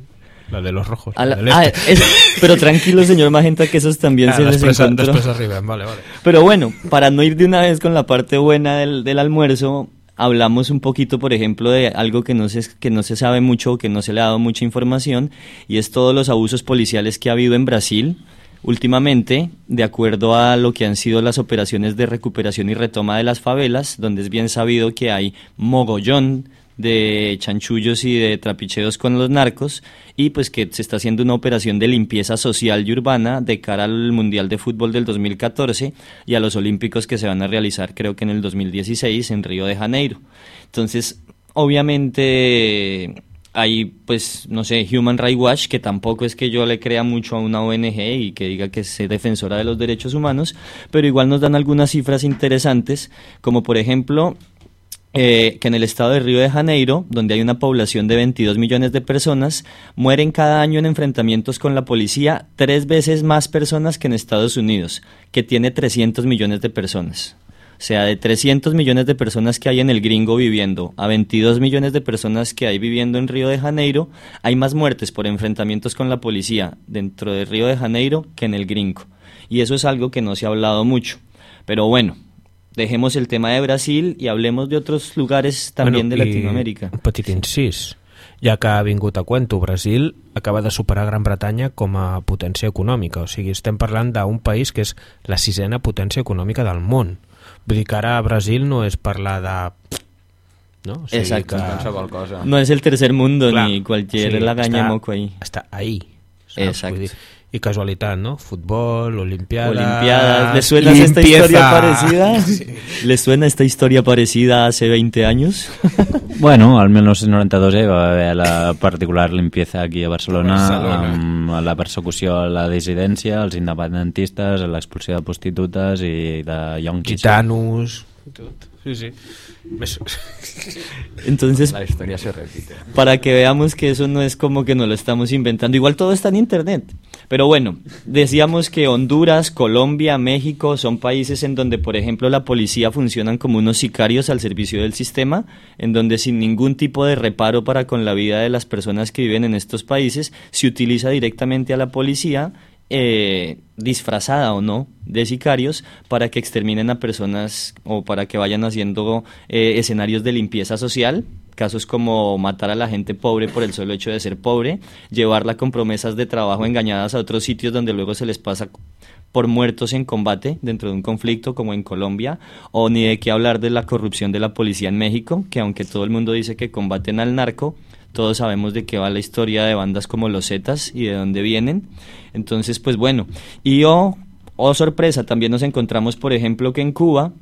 la de los rojos. La- del ah, este. es- pero tranquilo, señor Magenta, que esos también Ah, se les después, encontró. arriben, vale, vale. Pero bueno, para no ir de una vez con la parte buena del, del almuerzo, hablamos un poquito, por ejemplo, de algo que no, se, que no se sabe mucho que no se le ha dado mucha información, y es todos los abusos policiales que ha habido en Brasil últimamente, de acuerdo a lo que han sido las operaciones de recuperación y retoma de las favelas, donde es bien sabido que hay mogollón de chanchullos y de trapicheos con los narcos y pues que se está haciendo una operación de limpieza social y urbana de cara al Mundial de Fútbol del 2014 y a los Olímpicos que se van a realizar creo que en el 2016 en Río de Janeiro. Entonces, obviamente hay pues no sé, Human Rights Watch que tampoco es que yo le crea mucho a una ONG y que diga que es defensora de los derechos humanos, pero igual nos dan algunas cifras interesantes, como por ejemplo eh, que en el estado de Río de Janeiro, donde hay una población de 22 millones de personas, mueren cada año en enfrentamientos con la policía tres veces más personas que en Estados Unidos, que tiene 300 millones de personas. O sea, de 300 millones de personas que hay en el gringo viviendo a 22 millones de personas que hay viviendo en Río de Janeiro, hay más muertes por enfrentamientos con la policía dentro de Río de Janeiro que en el gringo. Y eso es algo que no se ha hablado mucho. Pero bueno, dejemos el tema de Brasil y hablemos de otros lugares también Bueno, de Latinoamérica. Un petit incís. Ja que ha vingut a cuento, Brasil acaba de superar Gran Bretanya com a potència econòmica. O sigui, estem parlant d'un país que és la sisena potència econòmica del món. Vull dir que ara a Brasil no és parlar de... No? O sigui Exacto. que- cosa. No es el tercer mundo Clar, ni cualquier sí, lagaña moco ahí. Està ahí. saps? Exacto. I casualitat, no? Futbol, olimpiades... Olimpiadas. ¿Les suena esta limpieza. historia parecida? ¿Les suena esta historia parecida hace 20 años? Bueno, al 1992 eh, va haver la particular limpieza aquí a Barcelona, A Barcelona. amb la persecució a la dissidència, als independentistes, l'expulsió de prostitutes i de yonquis. Gitanos... Tot. Sí, sí. Entonces, La historia se repite. para que veamos que eso no es como que nos lo estamos inventando. Igual todo está en internet. Pero bueno, decíamos que Honduras, Colombia, México son países en donde, por ejemplo, la policía funcionan como unos sicarios al servicio del sistema, en donde sin ningún tipo de reparo para con la vida de las personas que viven en estos países, se utiliza directamente a la policía eh, disfrazada o no de sicarios para que exterminen a personas o para que vayan haciendo eh, escenarios de limpieza social casos como matar a la gente pobre por el solo hecho de ser pobre, llevarla con promesas de trabajo engañadas a otros sitios donde luego se les pasa por muertos en combate dentro de un conflicto como en Colombia, o ni de qué hablar de la corrupción de la policía en México, que aunque todo el mundo dice que combaten al narco, todos sabemos de qué va la historia de bandas como los Zetas y de dónde vienen. Entonces, pues bueno, y oh, oh sorpresa, también nos encontramos, por ejemplo, que en Cuba,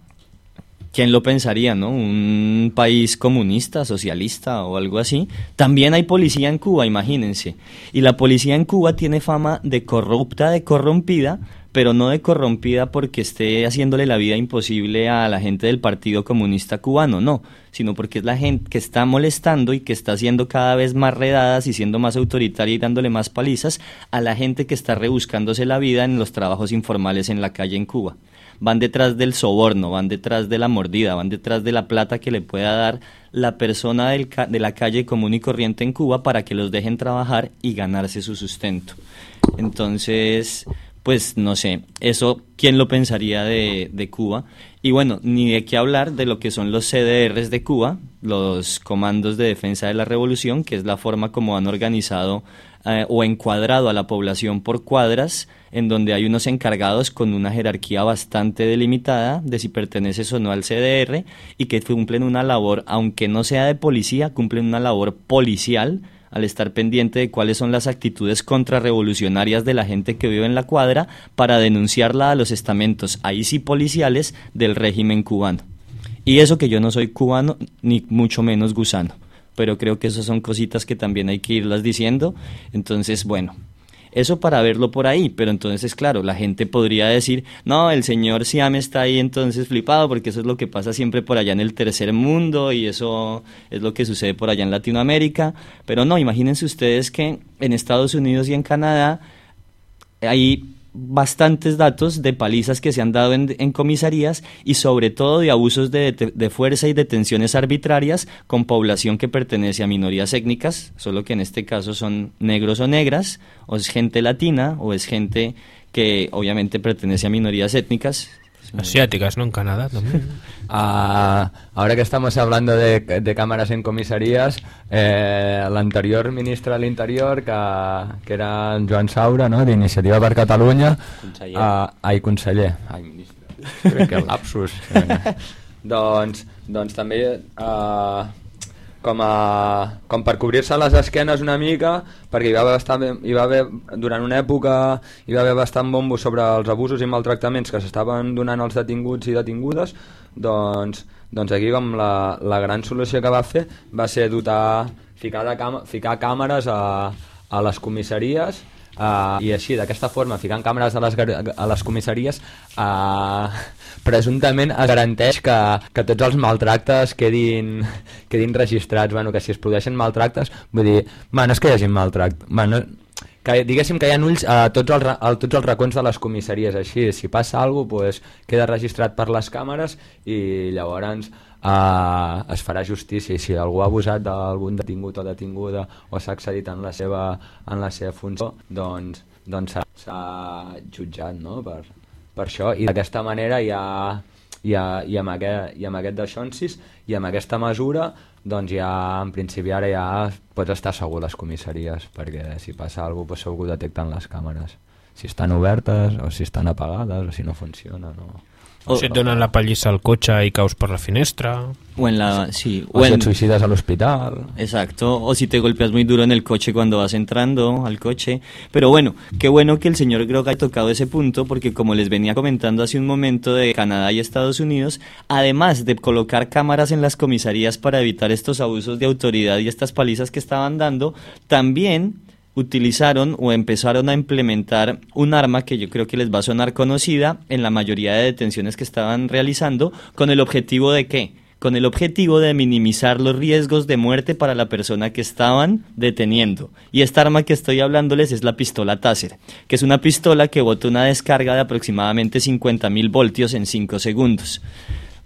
¿quién lo pensaría, no? Un país comunista, socialista o algo así. También hay policía en Cuba, imagínense. Y la policía en Cuba tiene fama de corrupta, de corrompida, pero no de corrompida porque esté haciéndole la vida imposible a la gente del Partido Comunista Cubano, no, sino porque es la gente que está molestando y que está haciendo cada vez más redadas y siendo más autoritaria y dándole más palizas a la gente que está rebuscándose la vida en los trabajos informales en la calle en Cuba. Van detrás del soborno, van detrás de la mordida, van detrás de la plata que le pueda dar la persona de la calle común y corriente en Cuba para que los dejen trabajar y ganarse su sustento. Entonces, pues no sé, eso, ¿quién lo pensaría de, de Cuba? Y bueno, ni de qué hablar de lo que son los CDRs de Cuba, los Comandos de Defensa de la Revolución, que es la forma como han organizado eh, o encuadrado a la población por cuadras, en donde hay unos encargados con una jerarquía bastante delimitada de si perteneces o no al CDR y que cumplen una labor, aunque no sea de policía, cumplen una labor policial al estar pendiente de cuáles son las actitudes contrarrevolucionarias de la gente que vive en la cuadra para denunciarla a los estamentos, ahí sí policiales, del régimen cubano. Y eso que yo no soy cubano, ni mucho menos gusano, pero creo que esas son cositas que también hay que irlas diciendo. Entonces, bueno, eso para verlo por ahí, pero entonces, claro, la gente podría decir, no, el señor Siam está ahí entonces flipado, porque eso es lo que pasa siempre por allá en el tercer mundo y eso es lo que sucede por allá en Latinoamérica. Pero no, imagínense ustedes que en Estados Unidos y en Canadá hay bastantes datos de palizas que se han dado en, comisarías y sobre todo de abusos de- de fuerza y detenciones arbitrarias con población que pertenece a minorías étnicas, solo que en este caso son negros o negras, o es gente latina, o es gente que obviamente pertenece a minorías étnicas. Asiáticas, ¿no? En Canadá también. Ah, ahora que estamos hablando de, de cámaras en comisarías, eh, l'anterior ministre de l'Interior, que, que era en Joan Saura, no?, d'Iniciativa per Catalunya... Conseller. ah, ai, conseller. Ai, ministre. Crec que lapsus. Eh, doncs, doncs també... eh, com, a, com per cobrir-se les esquenes una mica, perquè hi va, bastant, hi va haver, durant una època, hi va haver bastant bombo sobre els abusos i maltractaments que s'estaven donant als detinguts i detingudes, doncs, doncs aquí com la, la gran solució que va fer va ser dotar, ficar, de cam ficar càmeres a, a les comissaries Uh, i així, d'aquesta forma, ficant càmeres a les, a les comissaries uh, presumptament es garanteix que, que tots els maltractes quedin, quedin registrats, bueno, que si es produeixen maltractes vull dir, bueno, no és que hi hagi maltracte bueno, que diguéssim que hi ha ulls a tots els, a tots els racons de les comissaries. Així, si passa alguna cosa pues, queda registrat per les càmeres i llavors uh, es farà justícia i si algú ha abusat d'algun detingut o detinguda o s'ha accedit en la seva, en la seva funció doncs, doncs jutjat no? per, per això i d'aquesta manera hi ha, i, ha, i, amb aquest, i amb aquest deixonsis i amb aquesta mesura doncs ja en principi ara ja pots estar segur a les comissaries perquè si passa alguna cosa segur que ho detecten les càmeres si estan obertes o si estan apagades o si no funciona no. O si et donen la pallissa al cotxe i caus per la finestra. O en la... Sí, o en- et suïcides a l'hospital Exacto, o si te golpeas muy duro en el coche cuando vas entrando al coche. Pero bueno, qué bueno que el señor Grog haya tocado ese punto, porque como les venía comentando hace un momento de Canadá y Estados Unidos, además de colocar cámaras en las comisarías para evitar estos abusos de autoridad y estas palizas que estaban dando, también utilizaron o empezaron a implementar un arma que yo creo que les va a sonar conocida en la mayoría de detenciones que estaban realizando, con el objetivo de qué? Con el objetivo de minimizar los riesgos de muerte para la persona que estaban deteniendo. Y esta arma que estoy hablándoles es la pistola Taser, que es una pistola que bota una descarga de aproximadamente 50.000 voltios en 5 segundos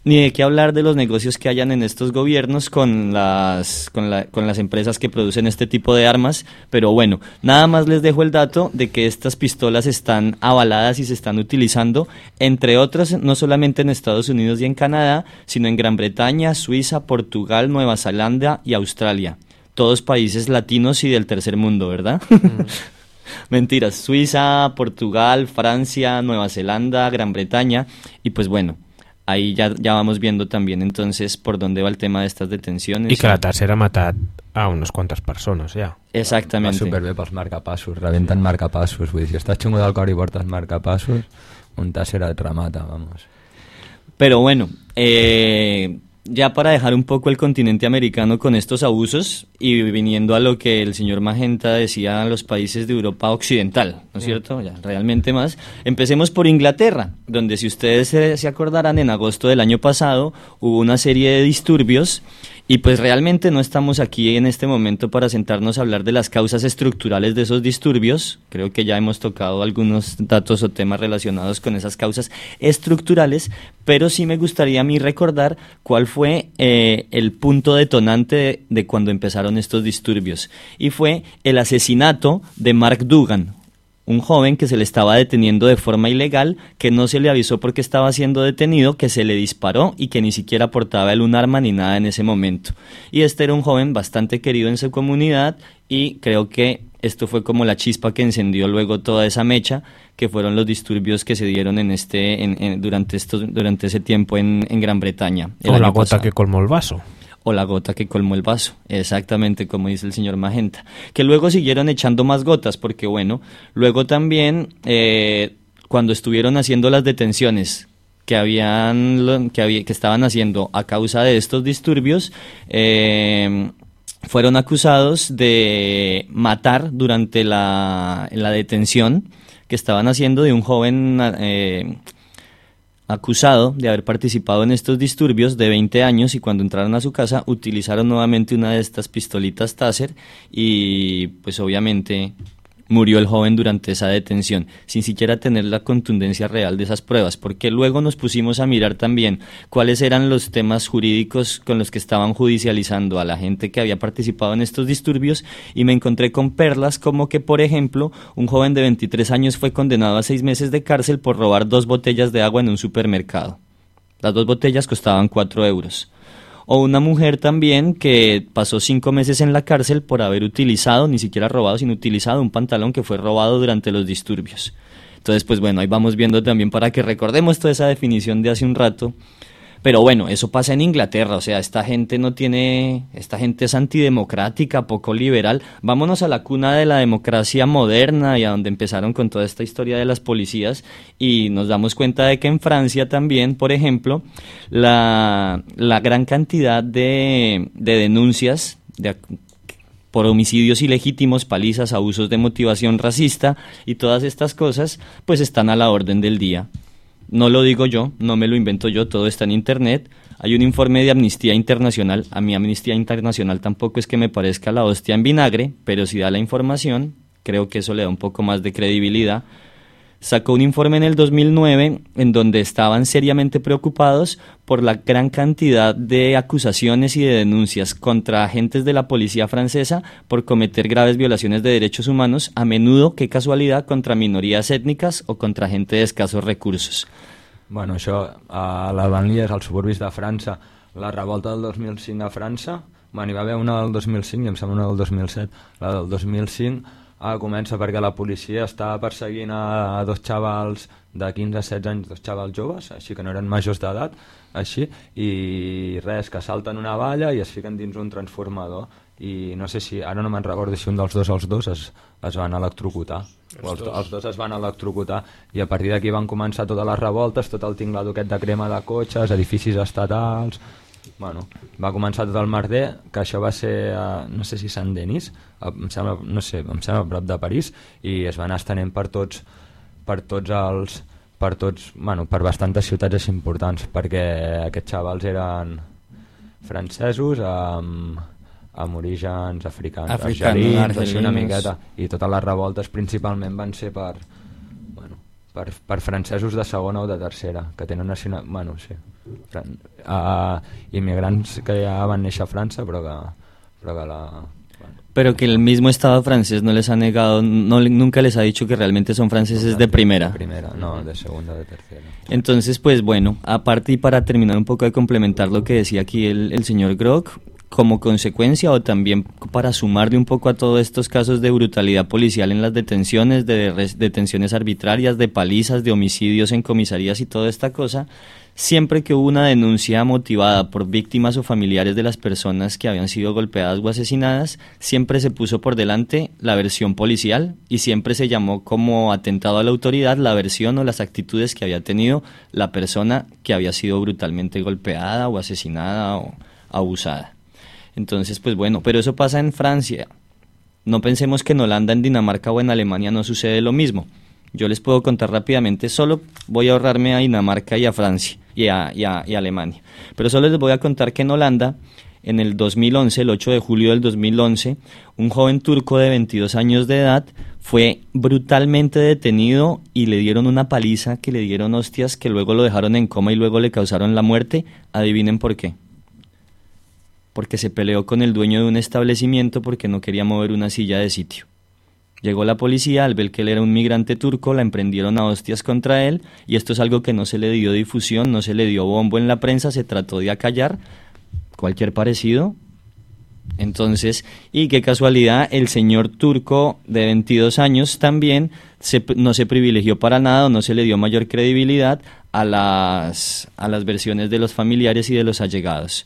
ni de qué hablar de los negocios que hayan en estos gobiernos con las, con, la- con las empresas que producen este tipo de armas, pero bueno, nada más les dejo el dato de que estas pistolas están avaladas y se están utilizando, entre otras, no solamente en Estados Unidos y en Canadá, sino en Gran Bretaña, Suiza, Portugal, Nueva Zelanda y Australia. Todos países latinos y del tercer mundo, ¿verdad? Mentiras, Suiza, Portugal, Francia, Nueva Zelanda, Gran Bretaña y pues bueno, ahí ya, ya vamos viendo también entonces por dónde va el tema de estas detenciones. I que la Taser ha matat a unes quantes persones, ja. va Exactamente. superbé pels marcapassos rebenten marcapassos vull dir, si estàs xungo del cor i portes marcapassos un tàsser et remata, vamos Pero bueno, eh, ya para dejar un poco el continente americano con estos abusos y viniendo a lo que el señor Magenta decía a los países de Europa occidental, ¿no es cierto? Ya, realmente más. Empecemos por Inglaterra, donde si ustedes se, se acordarán, en agosto del año pasado hubo una serie de disturbios y pues realmente no estamos aquí en este momento para sentarnos a hablar de las causas estructurales de esos disturbios. Creo que ya hemos tocado algunos datos o temas relacionados con esas causas estructurales, pero sí me gustaría a mí recordar cuál fue eh, el punto detonante de, de cuando empezaron estos disturbios. Y fue el asesinato de Mark Dugan, un joven que se le estaba deteniendo de forma ilegal, que no se le avisó porque estaba siendo detenido, que se le disparó y que ni siquiera portaba él un arma ni nada en ese momento. Y este era un joven bastante querido en su comunidad y creo que esto fue como la chispa que encendió luego toda esa mecha, que fueron los disturbios que se dieron en este, en, en, durante, estos, durante ese tiempo en, en Gran Bretaña. O la gota pasado que colmó el vaso. O la gota que colmó el vaso, exactamente como dice el señor Magenta, que luego siguieron echando más gotas, porque bueno, luego también eh, cuando estuvieron haciendo las detenciones que habían que, que estaban haciendo a causa de estos disturbios, eh, fueron acusados de matar durante la, la detención que estaban haciendo de un joven eh, acusado de haber participado en estos disturbios de 20 años y cuando entraron a su casa utilizaron nuevamente una de estas pistolitas Taser y pues obviamente murió el joven durante esa detención, sin siquiera tener la contundencia real de esas pruebas, porque luego nos pusimos a mirar también cuáles eran los temas jurídicos con los que estaban judicializando a la gente que había participado en estos disturbios y me encontré con perlas como que, por ejemplo, un joven de 23 años fue condenado a seis meses de cárcel por robar dos botellas de agua en un supermercado. Las dos botellas costaban cuatro euros. O una mujer también que pasó cinco meses en la cárcel por haber utilizado, ni siquiera robado, sino utilizado un pantalón que fue robado durante los disturbios. Entonces, pues bueno, ahí vamos viendo también para que recordemos toda esa definición de hace un rato. Pero bueno, eso pasa en Inglaterra, o sea, esta gente no tiene, esta gente es antidemocrática, poco liberal. Vámonos a la cuna de la democracia moderna y a donde empezaron con toda esta historia de las policías y nos damos cuenta de que en Francia también, por ejemplo, la, la gran cantidad de, de denuncias de, por homicidios ilegítimos, palizas, abusos de motivación racista y todas estas cosas, pues están a la orden del día. No lo digo yo, no me lo invento yo, todo está en Internet. Hay un informe de Amnistía Internacional. A mí Amnistía Internacional tampoco es que me parezca la hostia en vinagre, pero si da la información, creo que eso le da un poco más de credibilidad. Sacó un informe en el 2009 en donde estaban seriamente preocupados por la gran cantidad de acusaciones y de denuncias contra agentes de la policía francesa por cometer graves violaciones de derechos humanos, a menudo, qué casualidad, contra minorías étnicas o contra gente de escasos recursos. Bueno, això, a l'Albanlies, als suburbis de França, la revolta del 2005 a França, bueno, hi va haver una del 2005 i em sembla una del 2007. La del 2005 ah, comença perquè la policia estava perseguint a, a dos xavals de 15 a 16 anys, dos xavals joves, així que no eren majors d'edat, així, i res, que salten una valla i es fiquen dins un transformador. I no sé si, ara no me'n recordo si un dels dos els dos es, es van electrocutar. O els, els dos es van electrocutar. I a partir d'aquí van començar totes les revoltes tot el tinglado aquest de crema de cotxes edificis estatals bueno, va començar tot el merder que això va ser, a, no sé si Sant Denis a, em sembla, no sé, em sembla a prop de París i es va anar estenent per tots per tots els per tots, bueno, per bastantes ciutats així importants perquè aquests xavals eren francesos amb, amb orígens africans, Africans, argelins, així una argelins. miqueta i totes les revoltes principalment van ser per per, per francesos de segona o de tercera que tenen nacional... bueno, sí. Fran, uh, immigrants que ja van néixer a França però que, però que la, Pero que el mismo Estado francés no les ha negado, no, nunca les ha dicho que realmente son franceses de primera. primera, no, de segunda de tercera. Entonces, pues bueno, aparte y para terminar un poco de complementar lo que decía aquí el, el señor Grock, como consecuencia o también para sumarle un poco a todos estos casos de brutalidad policial en las detenciones, de detenciones arbitrarias, de palizas, de homicidios en comisarías y toda esta cosa, siempre que hubo una denuncia motivada por víctimas o familiares de las personas que habían sido golpeadas o asesinadas, siempre se puso por delante la versión policial y siempre se llamó como atentado a la autoridad la versión o las actitudes que había tenido la persona que había sido brutalmente golpeada o asesinada o abusada. Entonces, pues bueno, pero eso pasa en Francia. No pensemos que en Holanda, en Dinamarca o en Alemania no sucede lo mismo. Yo les puedo contar rápidamente, solo voy a ahorrarme a Dinamarca y a Francia y a, Alemania. Pero solo les voy a contar que en Holanda, en el 2011, el 8 de julio del 2011, un joven turco de 22 años de edad fue brutalmente detenido y le dieron una paliza que le dieron hostias que luego lo dejaron en coma y luego le causaron la muerte. Adivinen por qué porque se peleó con el dueño de un establecimiento porque no quería mover una silla de sitio. Llegó la policía, al ver que él era un migrante turco, la emprendieron a hostias contra él, y esto es algo que no se le dio difusión, no se le dio bombo en la prensa, se trató de acallar cualquier parecido. Entonces, y qué casualidad, el señor turco de 22 años también se- no se privilegió para nada, no se le dio mayor credibilidad a las, a las versiones de los familiares y de los allegados.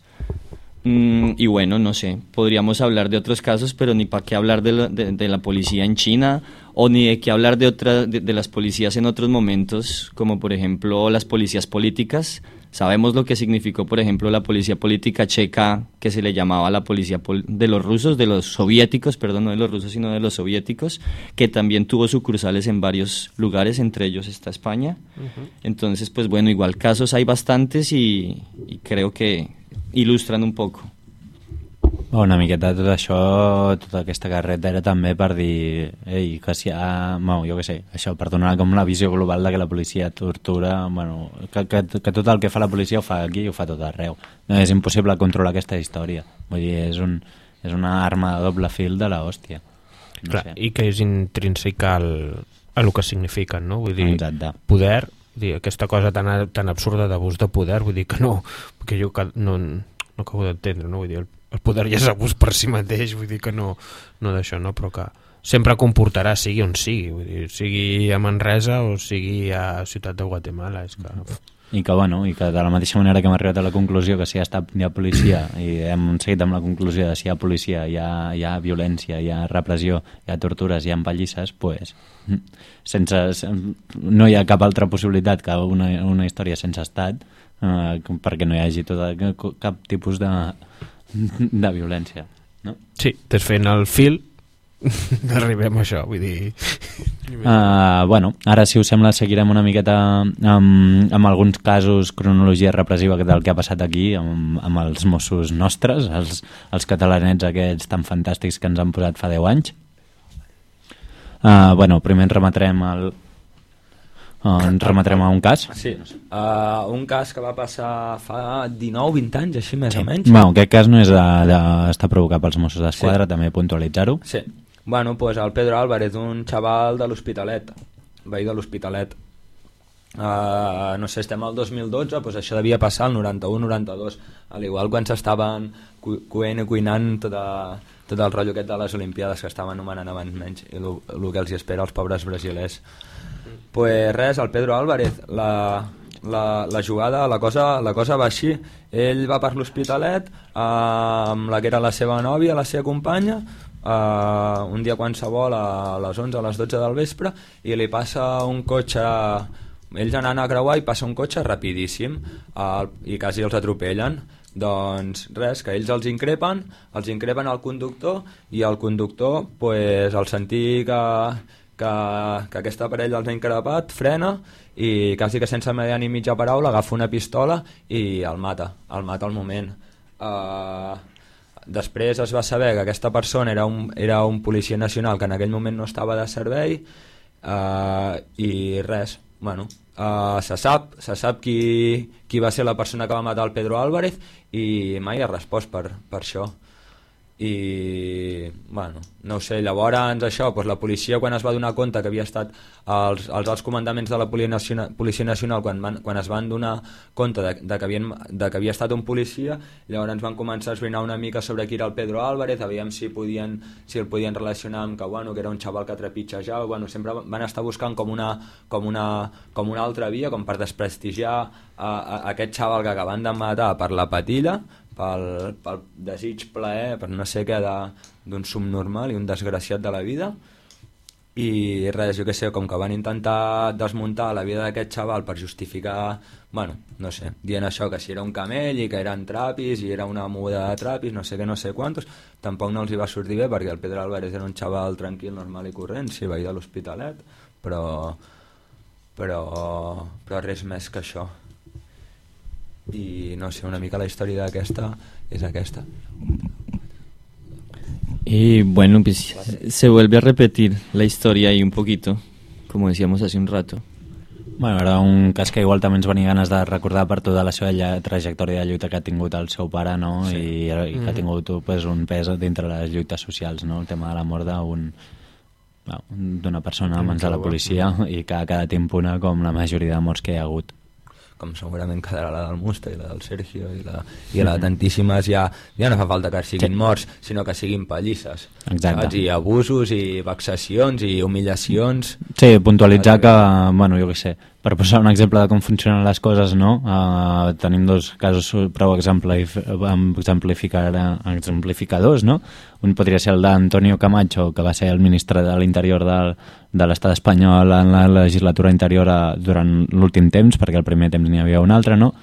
Mm, y bueno, no sé, podríamos hablar de otros casos, pero ni para qué hablar de la, de- de la policía en China o ni de qué hablar de, otra, de, de las policías en otros momentos, como por ejemplo las policías políticas. Sabemos lo que significó, por ejemplo, la policía política checa, que se le llamaba la policía pol- de los rusos, de los soviéticos, perdón, no de los rusos, sino de los soviéticos, que también tuvo sucursales en varios lugares, entre ellos está España. Entonces, pues bueno, igual casos hay bastantes y, y creo que il·lustren un poco. Una miqueta tot això, tota aquesta carreta era també per dir ei, que si ha, bueno, jo què sé, això, per donar com la visió global de que la policia tortura, bueno, que, que, que tot el que fa la policia ho fa aquí i ho fa tot arreu. No, és impossible controlar aquesta història. Vull dir, és, un, és una arma de doble fil de la hòstia. No Clar, sé. i que és intrínsec al, a el que signifiquen, no? Vull dir, Exacte. poder, dir, aquesta cosa tan, tan absurda d'abús de poder, vull dir que no, que jo no, no acabo d'entendre, no? Vull dir, el, el poder ja és abús per si mateix, vull dir que no, no d'això, no? Però que sempre comportarà, sigui on sigui, vull dir, sigui a Manresa o sigui a Ciutat de Guatemala, és que... I que, bueno, i que de la mateixa manera que hem arribat a la conclusió que si hi ha, estat, hi ha policia i hem seguit amb la conclusió de si hi ha policia, hi ha, hi ha violència, hi ha repressió, hi ha tortures, hi ha empallisses, pues, sense, sen- no hi ha cap altra possibilitat que una, una història sense estat eh, perquè no hi hagi tota, cap tipus de, de violència. No? Sí, desfent el fil arribem a això, vull dir... Uh, bueno, ara si us sembla seguirem una miqueta amb, amb alguns casos cronologia repressiva del que ha passat aquí amb, amb els Mossos nostres, els, els catalanets aquests tan fantàstics que ens han posat fa 10 anys. Uh, bueno, primer ens remetrem al, uh, ens remetrem a un cas. Sí, uh, un cas que va passar fa 19-20 anys, així més o menys. Bueno, aquest cas no és de, de, està provocat pels Mossos d'Esquadra, sí. també puntualitzar-ho. Sí. Bueno, pues el Pedro Álvarez, un xaval de l'Hospitalet, veí de l'Hospitalet. Uh, no sé, estem al 2012, pues això devia passar al 91-92, al igual quan s'estaven cu cuent i cuinant tota, tot el rotllo aquest de les Olimpiades que estaven anomenant abans menys, i el que els hi espera als pobres brasilers. Pues res, el Pedro Álvarez, la, la, la jugada, la cosa, la cosa va així. Ell va per l'Hospitalet eh, amb la que era la seva nòvia, la seva companya, eh, un dia qualsevol a les 11 a les 12 del vespre i li passa un cotxe ells anant a creuar i passa un cotxe rapidíssim eh, i quasi els atropellen. Doncs res, que ells els increpen els increpen al conductor i el conductor, pues, al sentir que, que, que aquesta parella els ha increpat, frena i quasi que sense mediar ni mitja paraula agafa una pistola i el mata, el mata al moment. Uh, després es va saber que aquesta persona era un, era un policia nacional que en aquell moment no estava de servei uh, i res, bueno, uh, se sap, se sap qui, qui va ser la persona que va matar el Pedro Álvarez i mai ha respost per, per això i bueno, no sé, llavors això, doncs la policia quan es va donar compte que havia estat els, els alts comandaments de la Policia Nacional, policia Nacional quan, van, quan es van donar compte de, de, que havien, de que havia estat un policia llavors van començar a esbrinar una mica sobre qui era el Pedro Álvarez, aviam si, podien, si el podien relacionar amb que, bueno, que era un xaval que trepitjava, bueno, sempre van estar buscant com una, com una, com una altra via com per desprestigiar a, a, a aquest xaval que acaben de matar per la patilla pel, pel desig plaer, per no sé què d'un subnormal i un desgraciat de la vida. I res, jo que sé, com que van intentar desmuntar la vida d'aquest xaval per justificar, bueno, no sé, dient això, que si era un camell i que eren trapis i era una muda de trapis, no sé què, no sé quantos, tampoc no els hi va sortir bé perquè el Pedro Álvarez era un xaval tranquil, normal i corrent, sí, veí de l'Hospitalet, però, però, però res més que això i no sé, una mica la història d'aquesta és aquesta. Y bueno, pues se vuelve a repetir la historia ahí un poquito, como decíamos hace un rato. Bueno, era un cas que igual també ens venia ganes de recordar per tota la seva trajectòria de lluita que ha tingut el seu pare, no? Sí. I, i que ha mm-hmm. tingut pues, un pes dintre les lluites socials, no? El tema de la mort d'un d'una persona a mans de la policia i que ha quedat impuna com la majoria de morts que hi ha hagut com segurament quedarà la del Musta i la del Sergio i la, i la de tantíssimes ja, ja no fa falta que siguin sí. morts sinó que siguin pallisses Exacte. Saps? i abusos i vexacions i humiliacions sí, puntualitzar que, bueno, jo què sé per posar un exemple de com funcionen les coses, no? Uh, tenim dos casos prou exemplif exemplificadors, no? Un podria ser el d'Antonio Camacho, que va ser el ministre de l'Interior de, de l'estat espanyol en la legislatura interior uh, durant l'últim temps, perquè el primer temps n'hi havia un altre, no?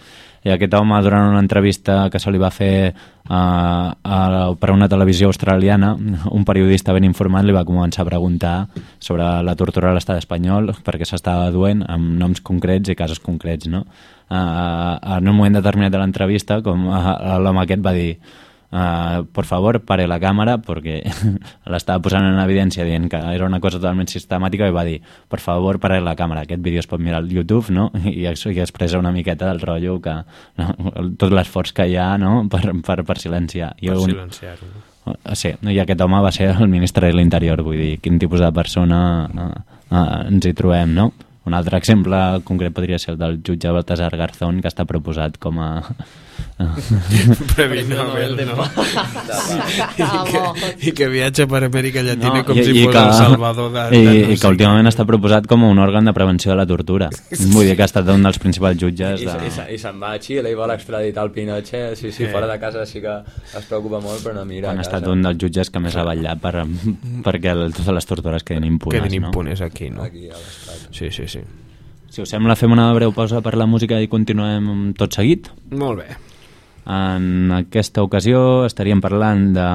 I aquest home durant una entrevista que se li va fer uh, a, per a una televisió australiana un periodista ben informat li va començar a preguntar sobre la tortura a l'estat espanyol perquè s'estava duent amb noms concrets i casos concrets no? Uh, en un moment determinat de l'entrevista com uh, l'home aquest va dir Uh, por favor, pare la càmera perquè l'estava posant en evidència dient que era una cosa totalment sistemàtica i va dir, per favor, pare la càmera aquest vídeo es pot mirar al YouTube no? I, i expressa una miqueta del rotllo que no? tot l'esforç que hi ha no? per, per, per silenciar per un... silenciar-ho uh, sí, i aquest home va ser el ministre de l'Interior vull dir, quin tipus de persona uh, uh, ens hi trobem, no? Un altre exemple concret podria ser el del jutge Baltasar Garzón, que està proposat com a... Premi Nobel, no? I, que, I que viatja per Amèrica Llatina no, com i, si fos que, el salvador de, i, de I que últimament està proposat com un òrgan de prevenció de la tortura. Vull dir que ha estat un dels principals jutges. De... I, i, i se'n va a Xile i vol extraditar el Pinochet. Sí, sí, fora de casa sí que es preocupa molt, però no mira Quan ha estat un dels jutges que més ha vetllat per, perquè el, totes les tortures quedin impunes. Quedin impunes no? aquí, no? Aquí, a. Sí, sí, sí. Si us sembla, fem una breu pausa per la música i continuem tot seguit. Molt bé. En aquesta ocasió estaríem parlant de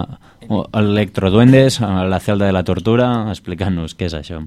la celda de la tortura, explicant-nos què és això.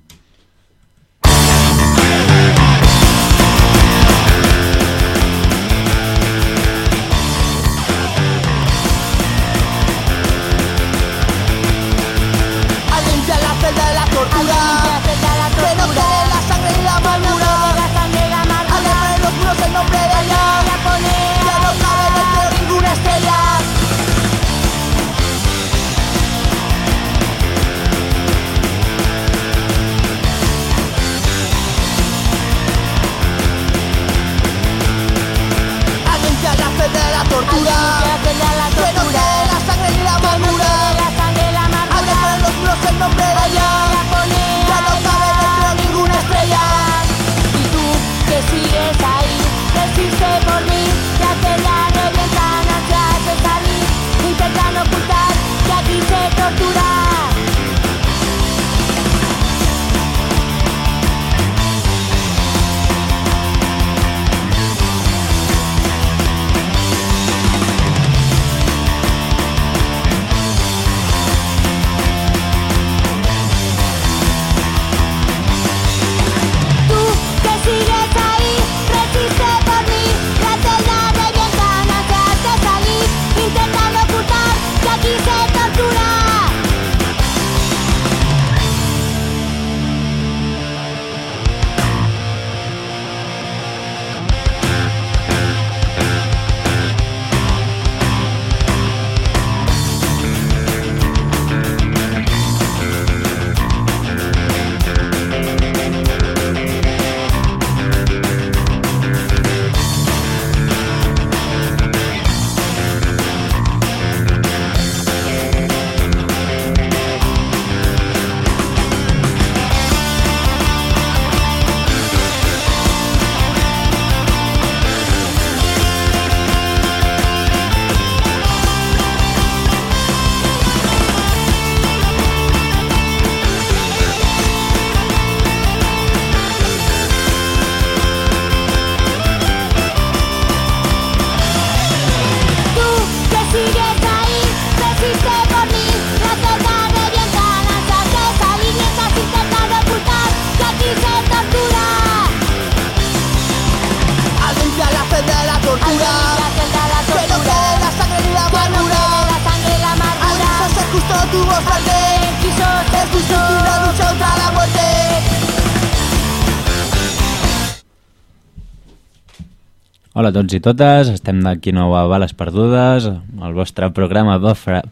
Hola a tots i totes, estem d'aquí nou a Bales Perdudes, el vostre programa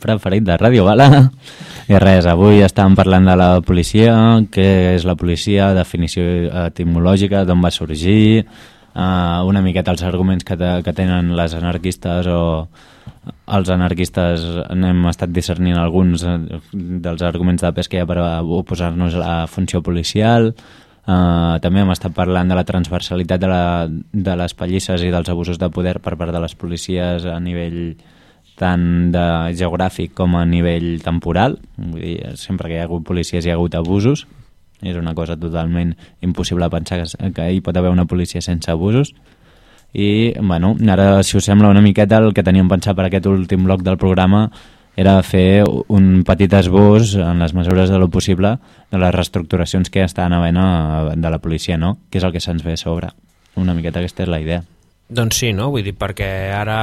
preferit de Ràdio Bala. I res, avui estàvem parlant de la policia, què és la policia, definició etimològica, d'on va sorgir, uh, una miqueta els arguments que, te, que tenen les anarquistes o els anarquistes n'hem estat discernint alguns eh, dels arguments de pes que hi ha per oposar-nos a la funció policial, Uh, també hem estat parlant de la transversalitat de, la, de les pallisses i dels abusos de poder per part de les policies a nivell tant de geogràfic com a nivell temporal. Vull dir, sempre que hi ha hagut policies hi ha hagut abusos. És una cosa totalment impossible pensar que, que hi pot haver una policia sense abusos. I, bueno, ara, si us sembla una miqueta, el que teníem pensat per aquest últim bloc del programa era fer un petit esbós en les mesures de lo possible de les reestructuracions que estan havent a, de la policia, no? Que és el que se'ns ve a sobre. Una miqueta aquesta és la idea. Doncs sí, no? Vull dir, perquè ara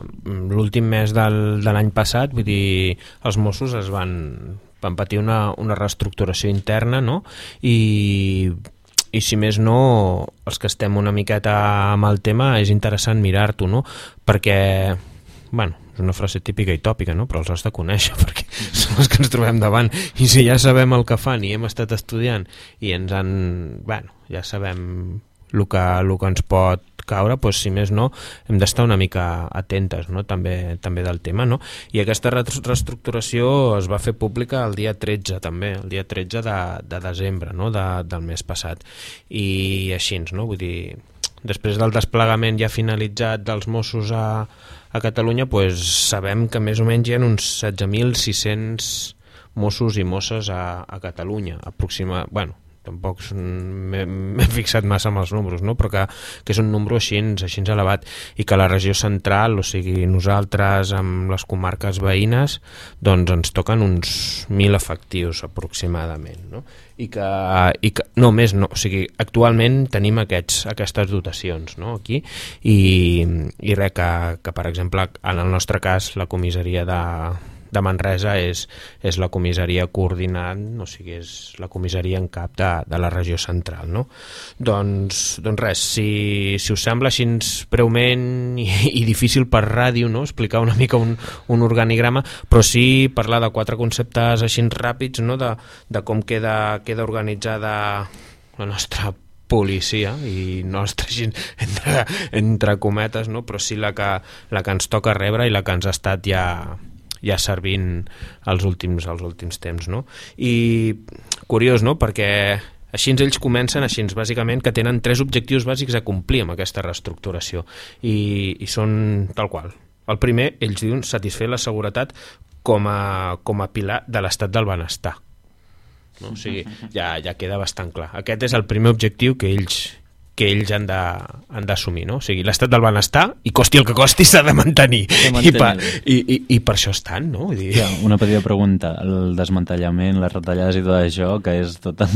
mm, l'últim mes del, de l'any passat, vull dir, els Mossos es van, van patir una, una reestructuració interna, no? I i si més no, els que estem una miqueta amb el tema és interessant mirar-t'ho, no? Perquè, bueno, és una frase típica i tòpica, no? però els has de conèixer perquè són els que ens trobem davant i si ja sabem el que fan i hem estat estudiant i ens han... bueno, ja sabem el que, el que ens pot caure, doncs, si més no, hem d'estar una mica atentes no? també, també del tema. No? I aquesta reestructuració es va fer pública el dia 13 també, el dia 13 de, de desembre no? de, del mes passat. I així, no? vull dir, després del desplegament ja finalitzat dels Mossos a, a Catalunya pues, sabem que més o menys hi ha uns 16.600 Mossos i Mosses a, a Catalunya aproxima, bueno, tampoc m'he fixat massa amb els números, no? però que, que és un número així, així elevat i que la regió central, o sigui, nosaltres amb les comarques veïnes, doncs ens toquen uns 1.000 efectius aproximadament. No? I que, i que, no, més no, o sigui, actualment tenim aquests, aquestes dotacions no? aquí i, i res que, que, per exemple, en el nostre cas la comissaria de, de Manresa és, és la comissaria coordinant, o sigui, és la comissaria en cap de, de la regió central. No? Doncs, doncs res, si, si us sembla així breument i, i difícil per ràdio no? explicar una mica un, un organigrama, però sí parlar de quatre conceptes així ràpids no? de, de com queda, queda organitzada la nostra policia i nostra gent entre, entre cometes, no? però sí la que, la que ens toca rebre i la que ens ha estat ja, ja servint els últims, els últims temps. No? I curiós, no?, perquè així ells comencen així, bàsicament, que tenen tres objectius bàsics a complir amb aquesta reestructuració i, i són tal qual. El primer, ells diuen satisfer la seguretat com a, com a pilar de l'estat del benestar. No? O sigui, ja, ja queda bastant clar. Aquest és el primer objectiu que ells, que ells han d'assumir, no? O sigui, l'estat del benestar, i costi el que costi, s'ha de mantenir. I, pa, i, i, I per això estan, no? Vull dir... Ja, una petita pregunta. El desmantellament, les retallades i tot això, que és tot...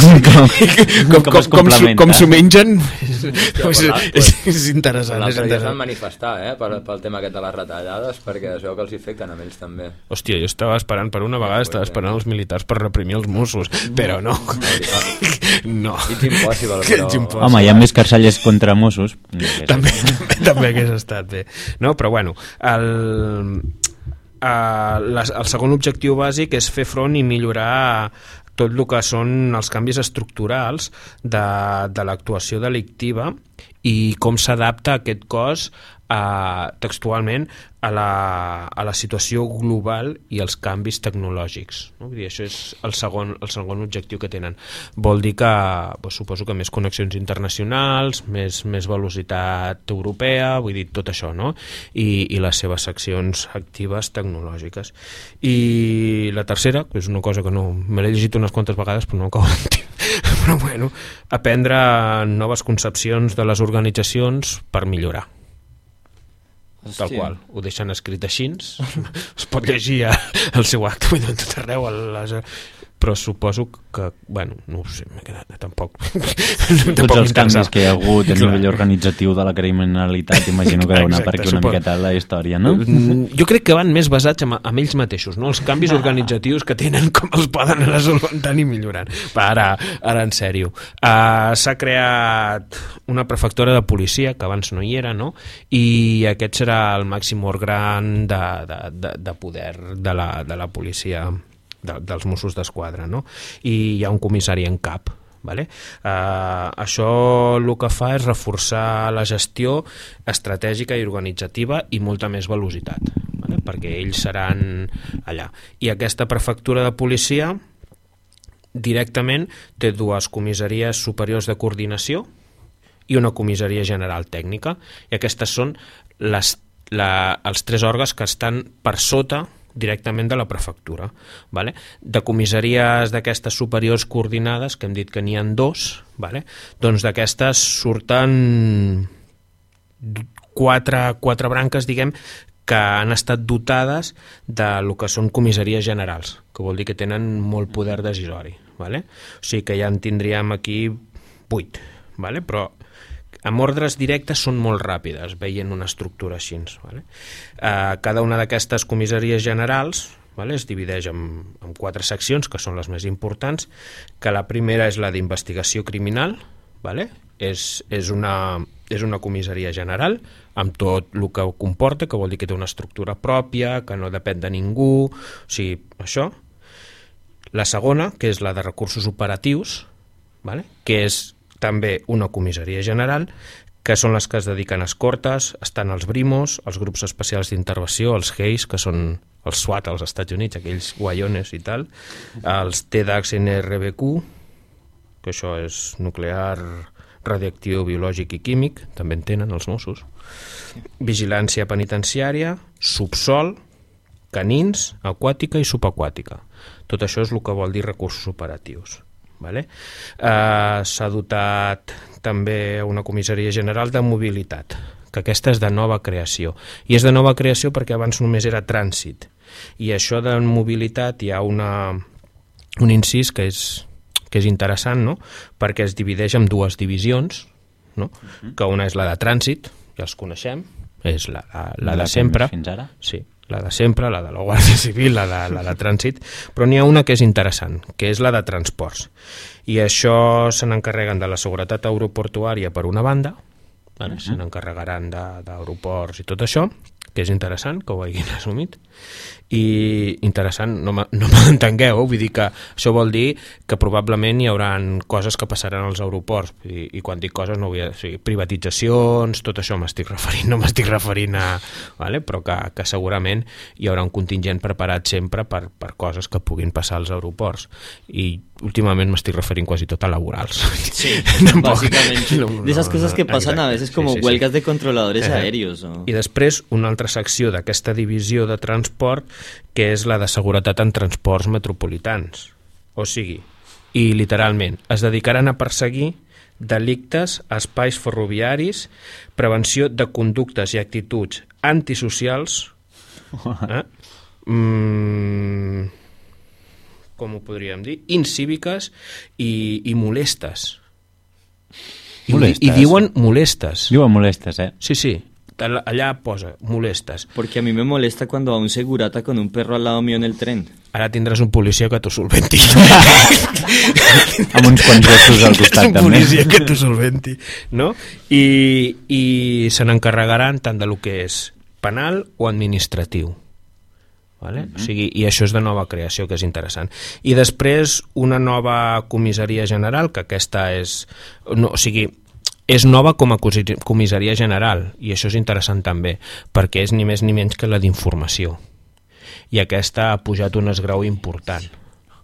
com, com, com, com, com, com s'ho mengen, pues, però, és, és interessant. És L'altre dia es van manifestar eh, pel, pel tema aquest de les retallades perquè es veu que els afecten a ells també. Hòstia, jo estava esperant, per una vegada estava esperant els militars per reprimir els Mossos, però no. No. It's impossible, però... It's impossible. Home, hi ha més carcellers contra Mossos. també, també, també hagués estat bé. No, però bueno, el, uh, la, el segon objectiu bàsic és fer front i millorar tot el que són els canvis estructurals de, de l'actuació delictiva i com s'adapta aquest cos a, textualment a la, a la situació global i els canvis tecnològics. No? Vull dir, això és el segon, el segon objectiu que tenen. Vol dir que doncs, suposo que més connexions internacionals, més, més velocitat europea, vull dir, tot això, no? I, i les seves seccions actives tecnològiques. I la tercera, que és una cosa que no me l'he llegit unes quantes vegades però no acabo d'entendre, però bueno, aprendre noves concepcions de les organitzacions per millorar tal qual, ho deixen escrit així es pot llegir al seu acte vull dir, tot arreu a les, però suposo que, bueno, no ho sé, tampoc... Tots els canvis que hi ha hagut a nivell organitzatiu de la criminalitat, imagino que deu anar per aquí una suposo. miqueta la història, no? Mm, Jo crec que van més basats en, en ells mateixos, no? els canvis organitzatius que tenen, com els poden anar solventant i millorant. Va, ara, ara en sèrio. Uh, S'ha creat una prefectura de policia, que abans no hi era, no? i aquest serà el màxim òrgan de, de, de, de poder de la, de la policia de, dels Mossos d'Esquadra, no? I hi ha un comissari en cap, Vale? Uh, això el que fa és reforçar la gestió estratègica i organitzativa i molta més velocitat, vale? perquè ells seran allà. I aquesta prefectura de policia directament té dues comissaries superiors de coordinació i una comissaria general tècnica i aquestes són les, la, els tres òrgans que estan per sota directament de la prefectura. Vale? De comissaries d'aquestes superiors coordinades, que hem dit que n'hi han dos, vale? doncs d'aquestes surten quatre, quatre branques, diguem, que han estat dotades de lo que són comissaries generals, que vol dir que tenen molt poder decisori. Vale? O sigui que ja en tindríem aquí vuit, vale? però amb ordres directes són molt ràpides, veient una estructura així. Vale? Eh, cada una d'aquestes comissaries generals vale, es divideix en, en quatre seccions, que són les més importants, que la primera és la d'investigació criminal, vale? és, és, una, és una comissaria general, amb tot el que comporta, que vol dir que té una estructura pròpia, que no depèn de ningú, o sigui, això. La segona, que és la de recursos operatius, vale? que és també una comissaria general, que són les que es dediquen a escortes, estan els brimos, els grups especials d'intervenció, els GEIS, que són els SWAT als Estats Units, aquells guaiones i tal, els TDAX NRBQ, que això és nuclear, radioactiu, biològic i químic, també en tenen els Mossos, vigilància penitenciària, subsol, canins, aquàtica i subaquàtica. Tot això és el que vol dir recursos operatius. Vale? Eh, S'ha dotat també una comissaria general de mobilitat, que aquesta és de nova creació. I és de nova creació perquè abans només era trànsit. I això de mobilitat hi ha una, un incís que és, que és interessant, no? perquè es divideix en dues divisions, no? que una és la de trànsit, ja els coneixem, és la, la, la de sempre. Fins ara? Sí, la de sempre, la de la Guàrdia Civil, la de, la de trànsit, però n'hi ha una que és interessant, que és la de transports. I això se n'encarreguen de la seguretat aeroportuària per una banda, vale? se n'encarregaran d'aeroports i tot això, que és interessant que ho hagin assumit, i interessant, no me- no m'entengueu, vull dir que això vol dir que probablement hi haurà coses que passaran als aeroports, i, i quan dic coses no vull dir, o sigui, privatitzacions, tot això m'estic referint, no m'estic referint a... Vale? però que, que segurament hi haurà un contingent preparat sempre per, per coses que puguin passar als aeroports, i últimament m'estic referint quasi tot a laborals. Sí, básicamente. No, no, de esas cosas que pasan a exacte, veces sí, como sí, sí. huelgas de controladores Eh. aéreos. ¿no? I després una altra secció d'aquesta divisió de transport que és la de seguretat en transports metropolitans. O sigui, i literalment, es dedicaran a perseguir delictes a espais ferroviaris, prevenció de conductes i actituds antisocials, eh? mm, com ho podríem dir, incíviques i, i molestes. I, Molestes. I diuen molestes. Diuen molestes, eh? Sí, sí, allà posa molestes. Porque a mí me molesta cuando va un segurata con un perro al lado mío en el tren. Ara tindràs un policia que t'ho solventi. Amb uns quants gossos al costat, un també. policia que t'ho solventi. No? I, i se n'encarregaran tant de lo que és penal o administratiu. Vale? o sigui, I això és de nova creació, que és interessant. I després una nova comissaria general, que aquesta és... No, o sigui, és nova com a comissaria general, i això és interessant també, perquè és ni més ni menys que la d'informació. I aquesta ha pujat un esgrau important,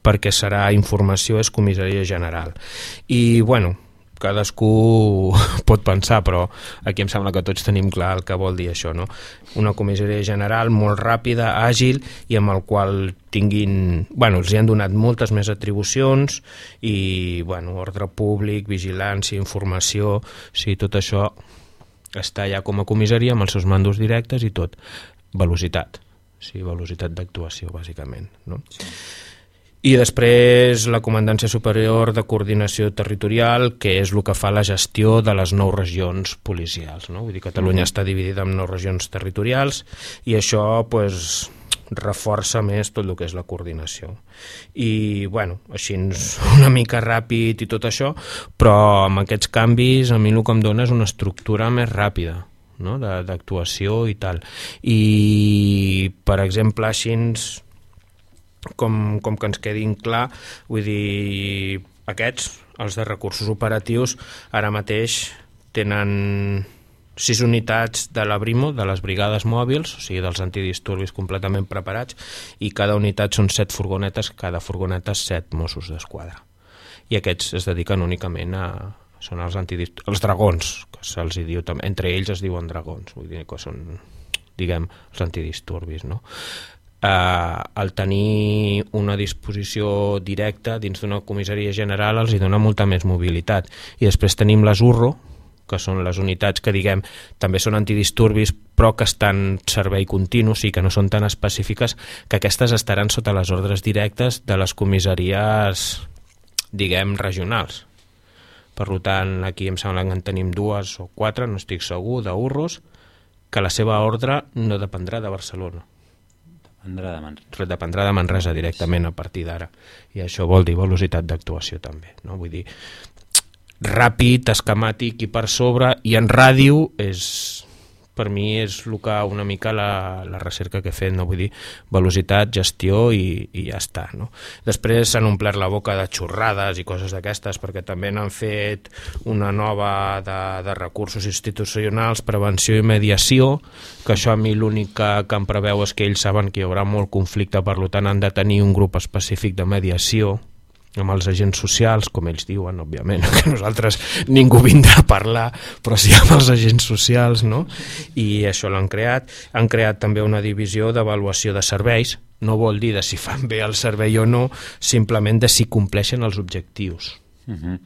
perquè serà informació, és comissaria general. I, bueno, cadascú pot pensar, però aquí em sembla que tots tenim clar el que vol dir això, no? Una comissaria general molt ràpida, àgil i amb el qual tinguin... Bueno, els hi han donat moltes més atribucions i, bueno, ordre públic, vigilància, informació... Sí, tot això està ja com a comissaria amb els seus mandos directes i tot. Velocitat. Sí, velocitat d'actuació, bàsicament, no? Sí. I després la Comandància Superior de Coordinació Territorial, que és el que fa la gestió de les nou regions policials. No? Vull dir, Catalunya Mhm. està dividida en nou regions territorials i això pues, reforça més tot el que és la coordinació. I, bueno, així una mica ràpid i tot això, però amb aquests canvis a mi el que em dona és una estructura més ràpida no? d'actuació i tal. I, per exemple, així com, com que ens quedin clar, vull dir, aquests, els de recursos operatius, ara mateix tenen sis unitats de la Brimo, de les brigades mòbils, o sigui, dels antidisturbis completament preparats, i cada unitat són set furgonetes, cada furgoneta set Mossos d'Esquadra. I aquests es dediquen únicament a... són els, antidist... els dragons, que se'ls diu també, entre ells es diuen dragons, vull dir que són, diguem, els antidisturbis, no? Eh, el tenir una disposició directa dins d'una comissaria general els hi dona molta més mobilitat. I després tenim les URRO, que són les unitats que, diguem, també són antidisturbis, però que estan servei continu, sigui que no són tan específiques, que aquestes estaran sota les ordres directes de les comissaries, diguem, regionals. Per tant, aquí em sembla que en tenim dues o quatre, no estic segur, d'urros, que la seva ordre no dependrà de Barcelona Dependrà de Manresa. dependrà de Manresa directament a partir d'ara i això vol dir velocitat d'actuació també no? vull dir, ràpid, esquemàtic i per sobre i en ràdio és per mi és el que una mica la, la recerca que he fet, no vull dir velocitat, gestió i, i ja està no? després s'han omplert la boca de xorrades i coses d'aquestes perquè també n'han fet una nova de, de recursos institucionals, prevenció i mediació, que això a mi l'únic que, que em preveu és que ells saben que hi haurà molt conflicte, per tant han de tenir un grup específic de mediació amb els agents socials, com ells diuen, òbviament, que nosaltres ningú vindrà a parlar, però sí amb els agents socials, no? I això l'han creat. Han creat també una divisió d'avaluació de serveis, no vol dir de si fan bé el servei o no, simplement de si compleixen els objectius. Uh -huh.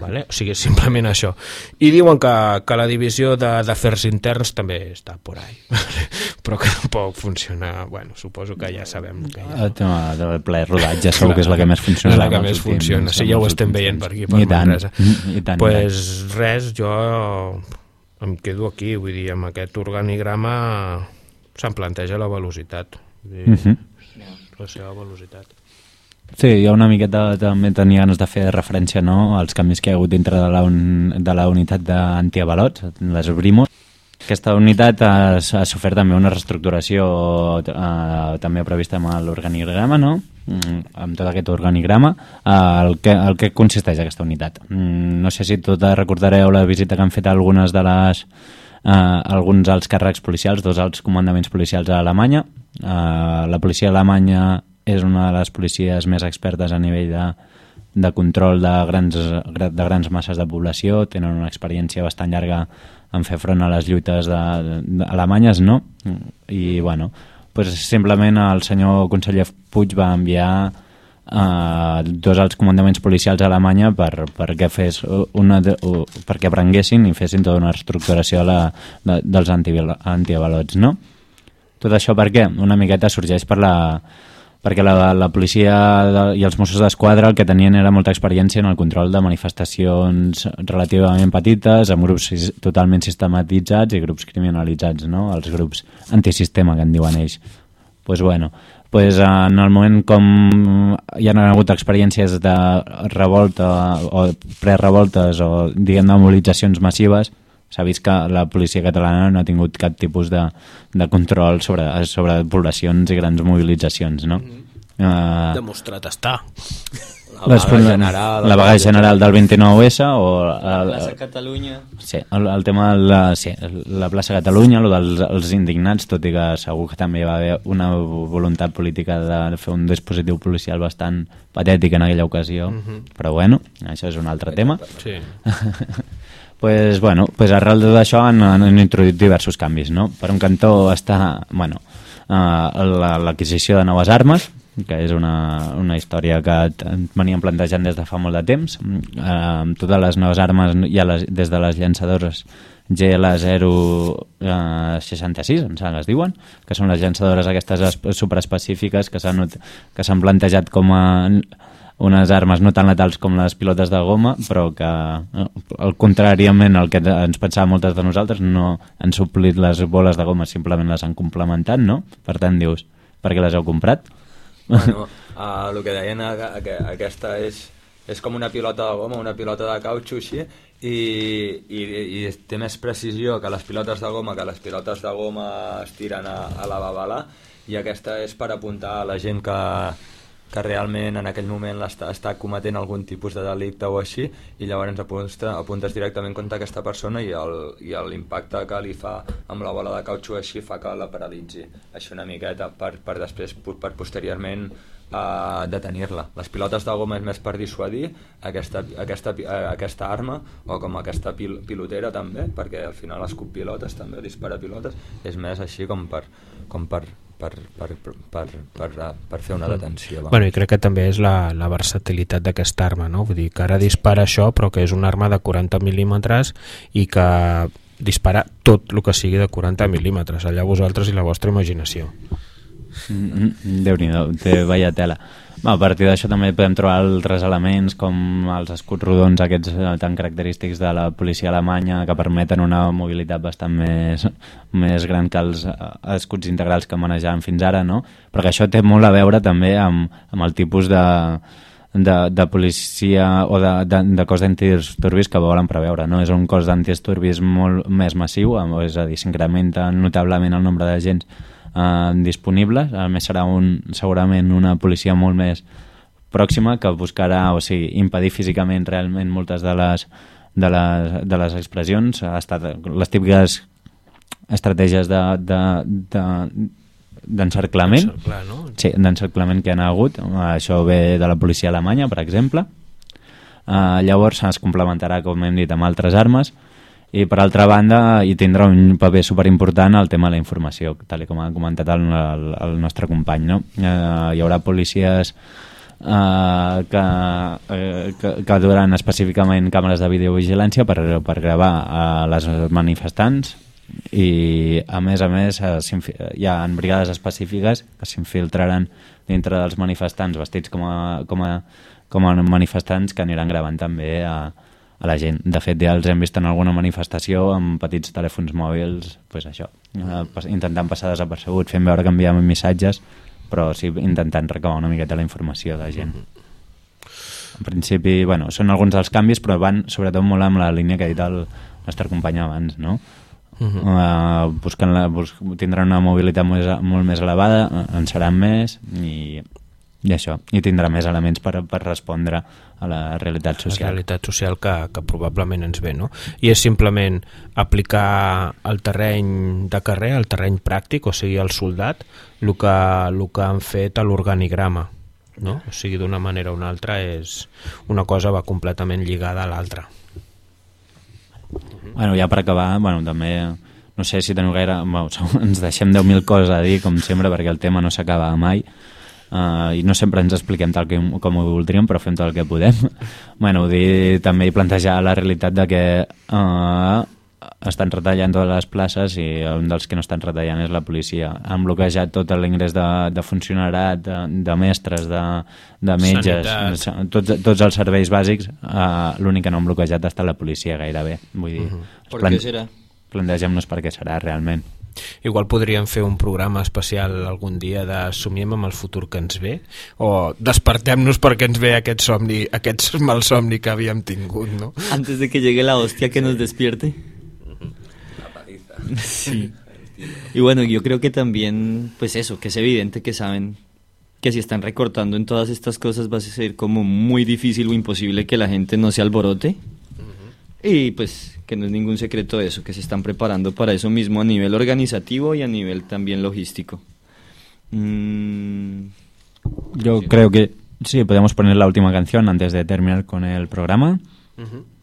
Vale? O sigui, simplement això. I diuen que, que la divisió de- d'afers interns també està por ahí. Però que tampoc funciona... Bueno, suposo que ja sabem que ha. El tema del ple rodatge segur que és la que més funciona. La que més funciona, sí, ja ho estem veient per aquí, per I tant, Manresa. I tant, pues res, jo em quedo aquí, vull dir, amb aquest organigrama se'm planteja la velocitat. Vull dir, Mhm. La seva velocitat. Sí, jo una miqueta també tenia ganes de fer referència no, als canvis que hi ha hagut dintre de la, un, de la unitat d'antiavalots, les Brimos. Aquesta unitat ha, ha sofert també una reestructuració eh, també prevista amb l'organigrama, no? Mm, amb tot aquest organigrama. Eh, el, que, el que consisteix aquesta unitat? Mm, no sé si totes recordareu la visita que han fet algunes de les eh, alguns alts càrrecs policials, dos alts comandaments policials a Alemanya. Eh, la policia alemanya és una de les policies més expertes a nivell de, de control de grans, de grans masses de població, tenen una experiència bastant llarga en fer front a les lluites de, de, alemanyes, no? I, bueno, pues simplement el senyor conseller Puig va enviar eh, dos alts comandaments policials a Alemanya per, perquè, fes una, perquè aprenguessin i fessin tota una reestructuració la, de, dels antiavalots, no? Tot això per què? Una miqueta sorgeix per la, perquè la, la policia de, i els Mossos d'Esquadra el que tenien era molta experiència en el control de manifestacions relativament petites, amb grups totalment sistematitzats i grups criminalitzats, no? els grups antisistema que en diuen ells. pues bueno, pues en el moment com hi ha hagut experiències de revolta o prerevoltes o diguem de mobilitzacions massives, s'ha vist que la policia catalana no ha tingut cap tipus de, de control sobre, sobre poblacions i grans mobilitzacions, no? Mm -hmm. Demostrat està. La vaga general, la vaga general del 29S o La el, plaça Catalunya... Sí, el, el tema de la, sí, la plaça Catalunya, el dels els indignats, tot i que segur que també hi va haver una voluntat política de fer un dispositiu policial bastant patètic en aquella ocasió, Mhm. però bueno, això és un altre tema. Sí. pues, bueno, pues arrel de d'això han, han introduït diversos canvis, no? Per un cantó està, bueno, uh, la- l'adquisició de noves armes, que és una, una història que veníem plantejant des de fa molt de temps. Uh, totes les noves armes, ja les, des de les llançadores, GL066, em sembla que es diuen, que són les llançadores aquestes es- superespecífiques que s'han plantejat com a unes armes no tan letals com les pilotes de goma, però que, eh, al contràriament al que ens pensàvem moltes de nosaltres, no han suplit les boles de goma, simplement les han complementat, no? Per tant, dius, per què les heu comprat? Bueno, uh, el que deien, a, que aquesta és, és com una pilota de goma, una pilota de cautxo així, i, i, i té més precisió que les pilotes de goma, que les pilotes de goma es tiren a, a la babala, i aquesta és per apuntar a la gent que, que realment en aquell moment està, està cometent algun tipus de delicte o així i llavors apuntes, apuntes directament contra aquesta persona i l'impacte que li fa amb la bola de cautxo així fa que la paralitzi. Així una miqueta per, per després per posteriorment uh, detenir-la. Les pilotes de goma és més per dissuadir aquesta, aquesta, eh, aquesta arma o com aquesta pil, pilotera també perquè al final escup pilotes també dispara pilotes. És més així com per, com per, per, per, per, per, per, per fer una detenció vamos. Bueno, i crec que també és la, la versatilitat d'aquesta arma, no? Vull dir que ara dispara això, però que és una arma de 40 mil·límetres i que dispara tot el que sigui de 40 mil·límetres. Allà vosaltres i la vostra imaginació. Mm, mm, Déu-n'hi-do, té veia tela. A partir d'això també podem trobar altres elements com els escuts rodons aquests eh, tan característics de la policia alemanya que permeten una mobilitat bastant més, més gran que els eh, escuts integrals que manejàvem fins ara, no? Però això té molt a veure també amb, amb el tipus de, de, de policia o de, de, de cos d'antidisturbis que volen preveure, no? És un cos d'antidisturbis molt més massiu, és a dir, s'incrementa notablement el nombre d'agents eh, disponibles, a més serà un, segurament una policia molt més pròxima que buscarà, o sigui, impedir físicament realment moltes de les, de les, de les expressions, ha estat les típiques estratègies de, de, de, d'encerclament. No? sí, d'encerclament que hi ha hagut. Això ve de la policia alemanya per exemple. Uh, llavors es complementarà com hem dit amb altres armes i per altra banda hi tindrà un paper superimportant el tema de la informació tal com ha comentat el, el, el nostre company no? uh, hi haurà policies uh, que, uh, que, que duran específicament càmeres de videovigilància per, per gravar uh, les manifestants i a més a més eh, hi ha brigades específiques que s'infiltraran dintre dels manifestants vestits com a, com a, com a manifestants que aniran gravant també a, a la gent. De fet, ja els hem vist en alguna manifestació amb petits telèfons mòbils, pues això, eh, intentant passar desapercebuts, fent veure que enviaven missatges, però sí intentant recabar una miqueta la informació de gent. En principi, bueno, són alguns dels canvis, però van sobretot molt amb la línia que ha dit el nostre company abans, no? Uh Mhm. -huh. uh, buscant la, bus tindran una mobilitat molt, molt més elevada, en seran més i, i això, i tindrà més elements per, per respondre a la realitat La social. realitat social que, que probablement ens ve, no? I és simplement aplicar el terreny de carrer, el terreny pràctic, o sigui, el soldat, el que, el que han fet a l'organigrama, no? O sigui, d'una manera o una altra és... Una cosa va completament lligada a l'altra. Bueno, ja per acabar, bueno, també no sé si teniu gaire... Bueno, ens deixem 10.000 coses a dir, com sempre, perquè el tema no s'acaba mai. Uh, i no sempre ens expliquem tal que, com ho voldríem, però fem tot el que podem. bueno, dir també plantejar la realitat de que uh, estan retallant totes les places i un dels que no estan retallant és la policia. Han bloquejat tot l'ingrés de, de funcionarat, de, de mestres, de, de metges, Sanitat. tots, tots els serveis bàsics, uh, l'únic que no han bloquejat ha estat la policia gairebé. Vull dir, Mhm. ¿Por qué será? Plantegem-nos per què serà realment. Igual podríem fer un programa especial algun dia de somiem amb el futur que ens ve o despertem-nos perquè ens ve aquest somni, aquest mal somni que havíem tingut, no? Antes de que llegue la hostia que nos despierte. Sí. Y bueno, yo creo que también, pues eso, que es evidente que saben que si están recortando en todas estas cosas va a ser como muy difícil o imposible que la gente no se alborote. Y pues que no es ningún secreto eso, que se están preparando para eso mismo a nivel organizativo y a nivel también logístico. Mm, Yo creo que sí, podemos poner la última canción antes de terminar con el programa. cruza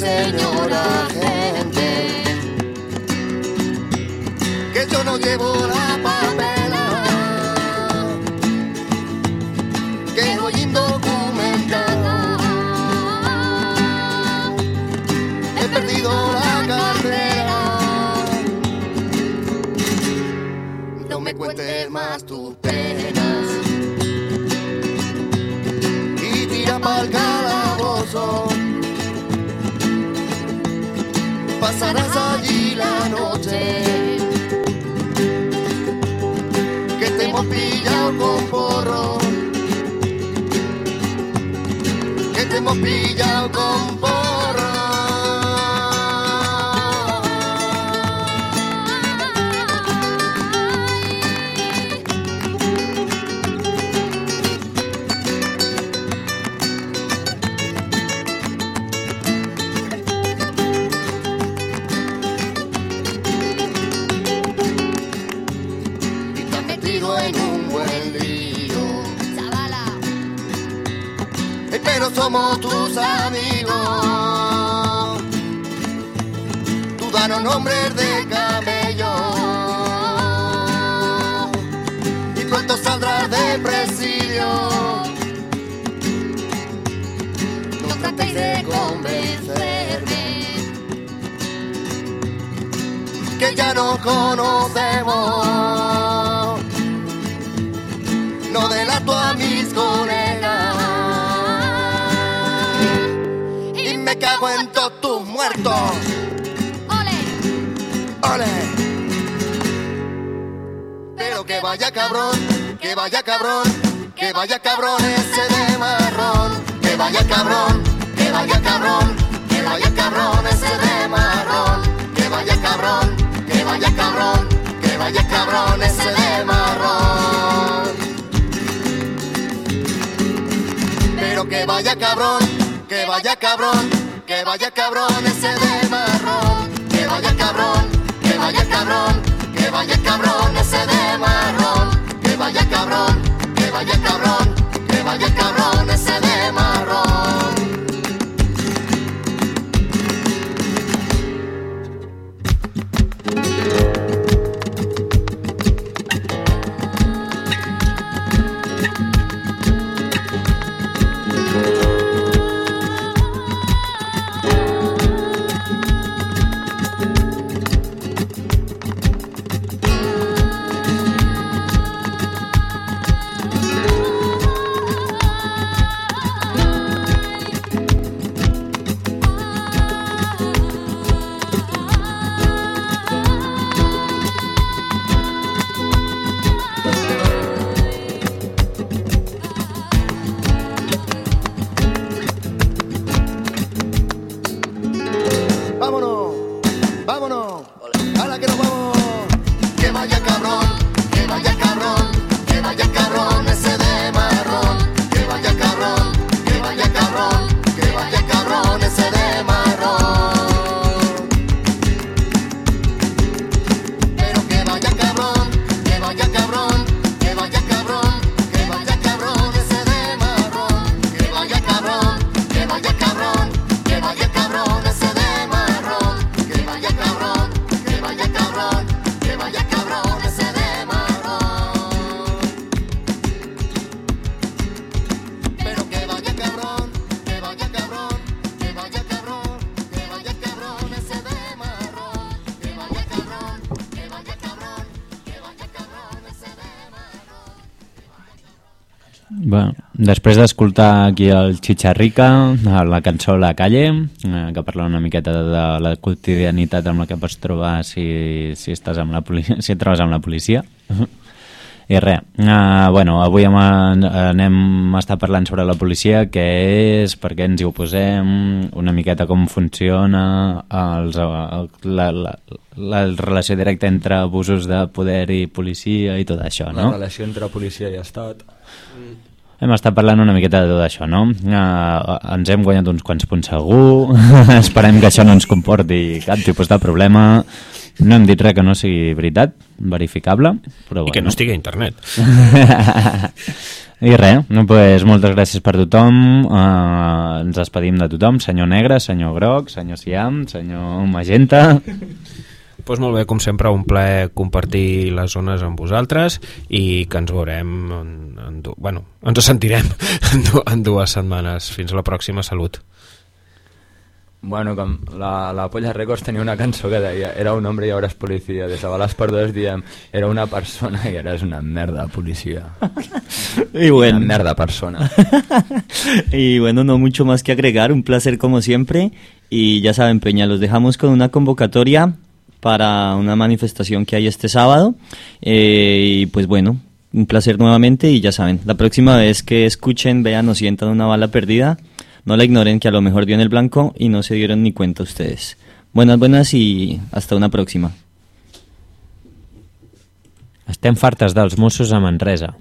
señora gente. Que yo no llevo la papela. Que voy indocumentada. He perdido la carrera. No me cuentes más tus penas. Pasarás allí la noche. Que te hemos pillado con porro. Que te hemos pillado con porro. Somos tus amigos. Tú danos nombres de camello. Y pronto saldrás de presidio. No tratéis de convencerme que ya no conocemos. No delato a ¡Ole! ¡Ole! Pero que vaya cabrón, que vaya cabrón, que vaya cabrón ese de marrón. Que vaya cabrón, que vaya cabrón, que vaya cabrón ese de marrón. Que vaya cabrón, que vaya cabrón, que vaya cabrón ese de marrón. Pero que vaya cabrón, que vaya cabrón, que vaya cabrón ese de marrón. Que vaya cabrón, que vaya cabrón, que vaya cabrón ese de marrón. Que vaya cabrón, que vaya cabrón, que vaya cabrón ese de marrón. Després d'escoltar aquí el Chicharrica, la cançó La Calle, eh, que parla una miqueta de la quotidianitat amb la que pots trobar si, si, estàs amb la policia, si et trobes amb la policia. I res, uh, bueno, avui hem, anem a estar parlant sobre la policia, què és, per què ens hi oposem, una miqueta com funciona, els, la, la, la relació directa entre abusos de poder i policia i tot això, La no? relació entre policia i estat. Hem estat parlant una miqueta de tot això, no? Uh, ens hem guanyat uns quants punts segur, esperem que això no ens comporti cap tipus de problema, no hem dit res que no sigui veritat, verificable, però I que no estigui a internet. I res, no, pues, moltes gràcies per tothom, uh, ens despedim de tothom, senyor Negre, senyor Groc, senyor Siam, senyor Magenta... Pues molt bé, com sempre, un plaer compartir les zones amb vosaltres i que ens veurem, en, en, du- bueno, ens sentirem en, du, en dues setmanes. Fins a la pròxima, salut. Bueno, com la, la Polla Records tenia una cançó que deia era un hombre i ara és policia. Des de Bales Perdudes diem era una persona i ara és una merda policia. Y bueno. Una merda persona. y bueno, no mucho más que agregar, un placer como siempre. Y ya saben, Peña, los dejamos con una convocatoria para una manifestación que hay este sábado. Eh, y pues bueno, un placer nuevamente. Y ya saben, la próxima vez que escuchen, vean o sientan una bala perdida, no la ignoren que a lo mejor dio en el blanco y no se dieron ni cuenta ustedes. Buenas, buenas y hasta una próxima. Estem fartes dels Mossos a Manresa.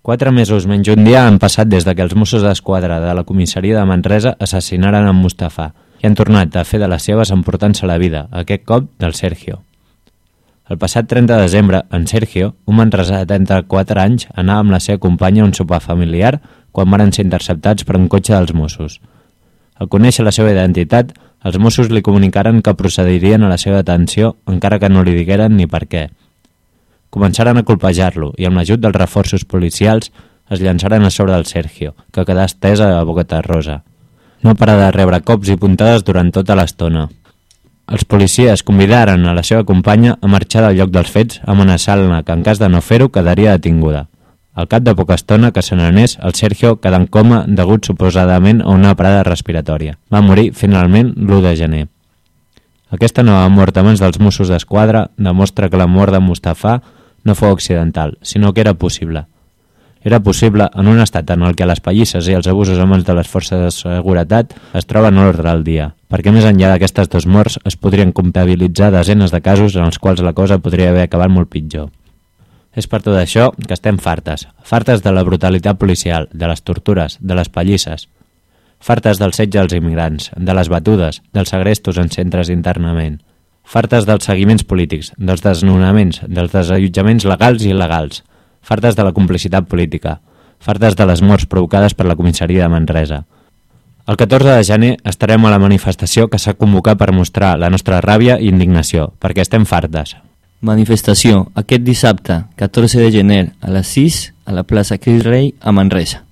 Quatre mesos menys un dia han passat des de que els Mossos d'Esquadra de la comissaria de Manresa assassinaren en Mustafa i han tornat a fer de les seves emportant-se la vida, aquest cop del Sergio. El passat 30 de desembre, en Sergio, un manresà de 34 anys, anava amb la seva companya a un sopar familiar quan van ser interceptats per un cotxe dels Mossos. Al conèixer la seva identitat, els Mossos li comunicaren que procedirien a la seva detenció encara que no li digueren ni per què. Començaren a colpejar-lo i amb l'ajut dels reforços policials es llançaren a sobre del Sergio, que quedà estès a boqueta rosa. No parà de rebre cops i puntades durant tota l'estona. Els policies convidaren a la seva companya a marxar del lloc dels fets, amenaçant-la que en cas de no fer-ho quedaria detinguda. Al cap de poca estona que se n'anés, el Sergio quedà en coma degut suposadament a una parada respiratòria. Va morir finalment l'1 de gener. Aquesta nova mort a mans dels Mossos d'Esquadra demostra que la mort de Mustafa no fou accidental, sinó que era possible. Era possible en un estat en el què les pallisses i els abusos a mans de les forces de seguretat es troben a l'ordre del dia, perquè més enllà d'aquestes dues morts es podrien comptabilitzar desenes de casos en els quals la cosa podria haver acabat molt pitjor. És per tot això que estem fartes, fartes de la brutalitat policial, de les tortures, de les pallisses, fartes del setge als immigrants, de les batudes, dels segrestos en centres d'internament, fartes dels seguiments polítics, dels desnonaments, dels desallotjaments legals i il·legals, fartes de la complicitat política, fartes de les morts provocades per la comissaria de Manresa. El 14 de gener estarem a la manifestació que s'ha convocat per mostrar la nostra ràbia i indignació, perquè estem fartes. Manifestació aquest dissabte, 14 de gener, a les 6, a la plaça Cris Rei, a Manresa.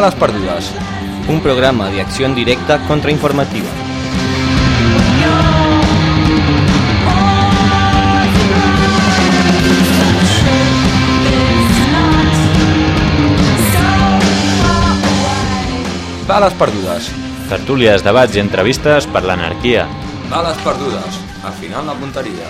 Bales perdudes. Un programa de acción directa contrainformativa. Bales perdudes. Tertúlies, debats i entrevistes per l'anarquia. Bales perdudes. Al final la punteria.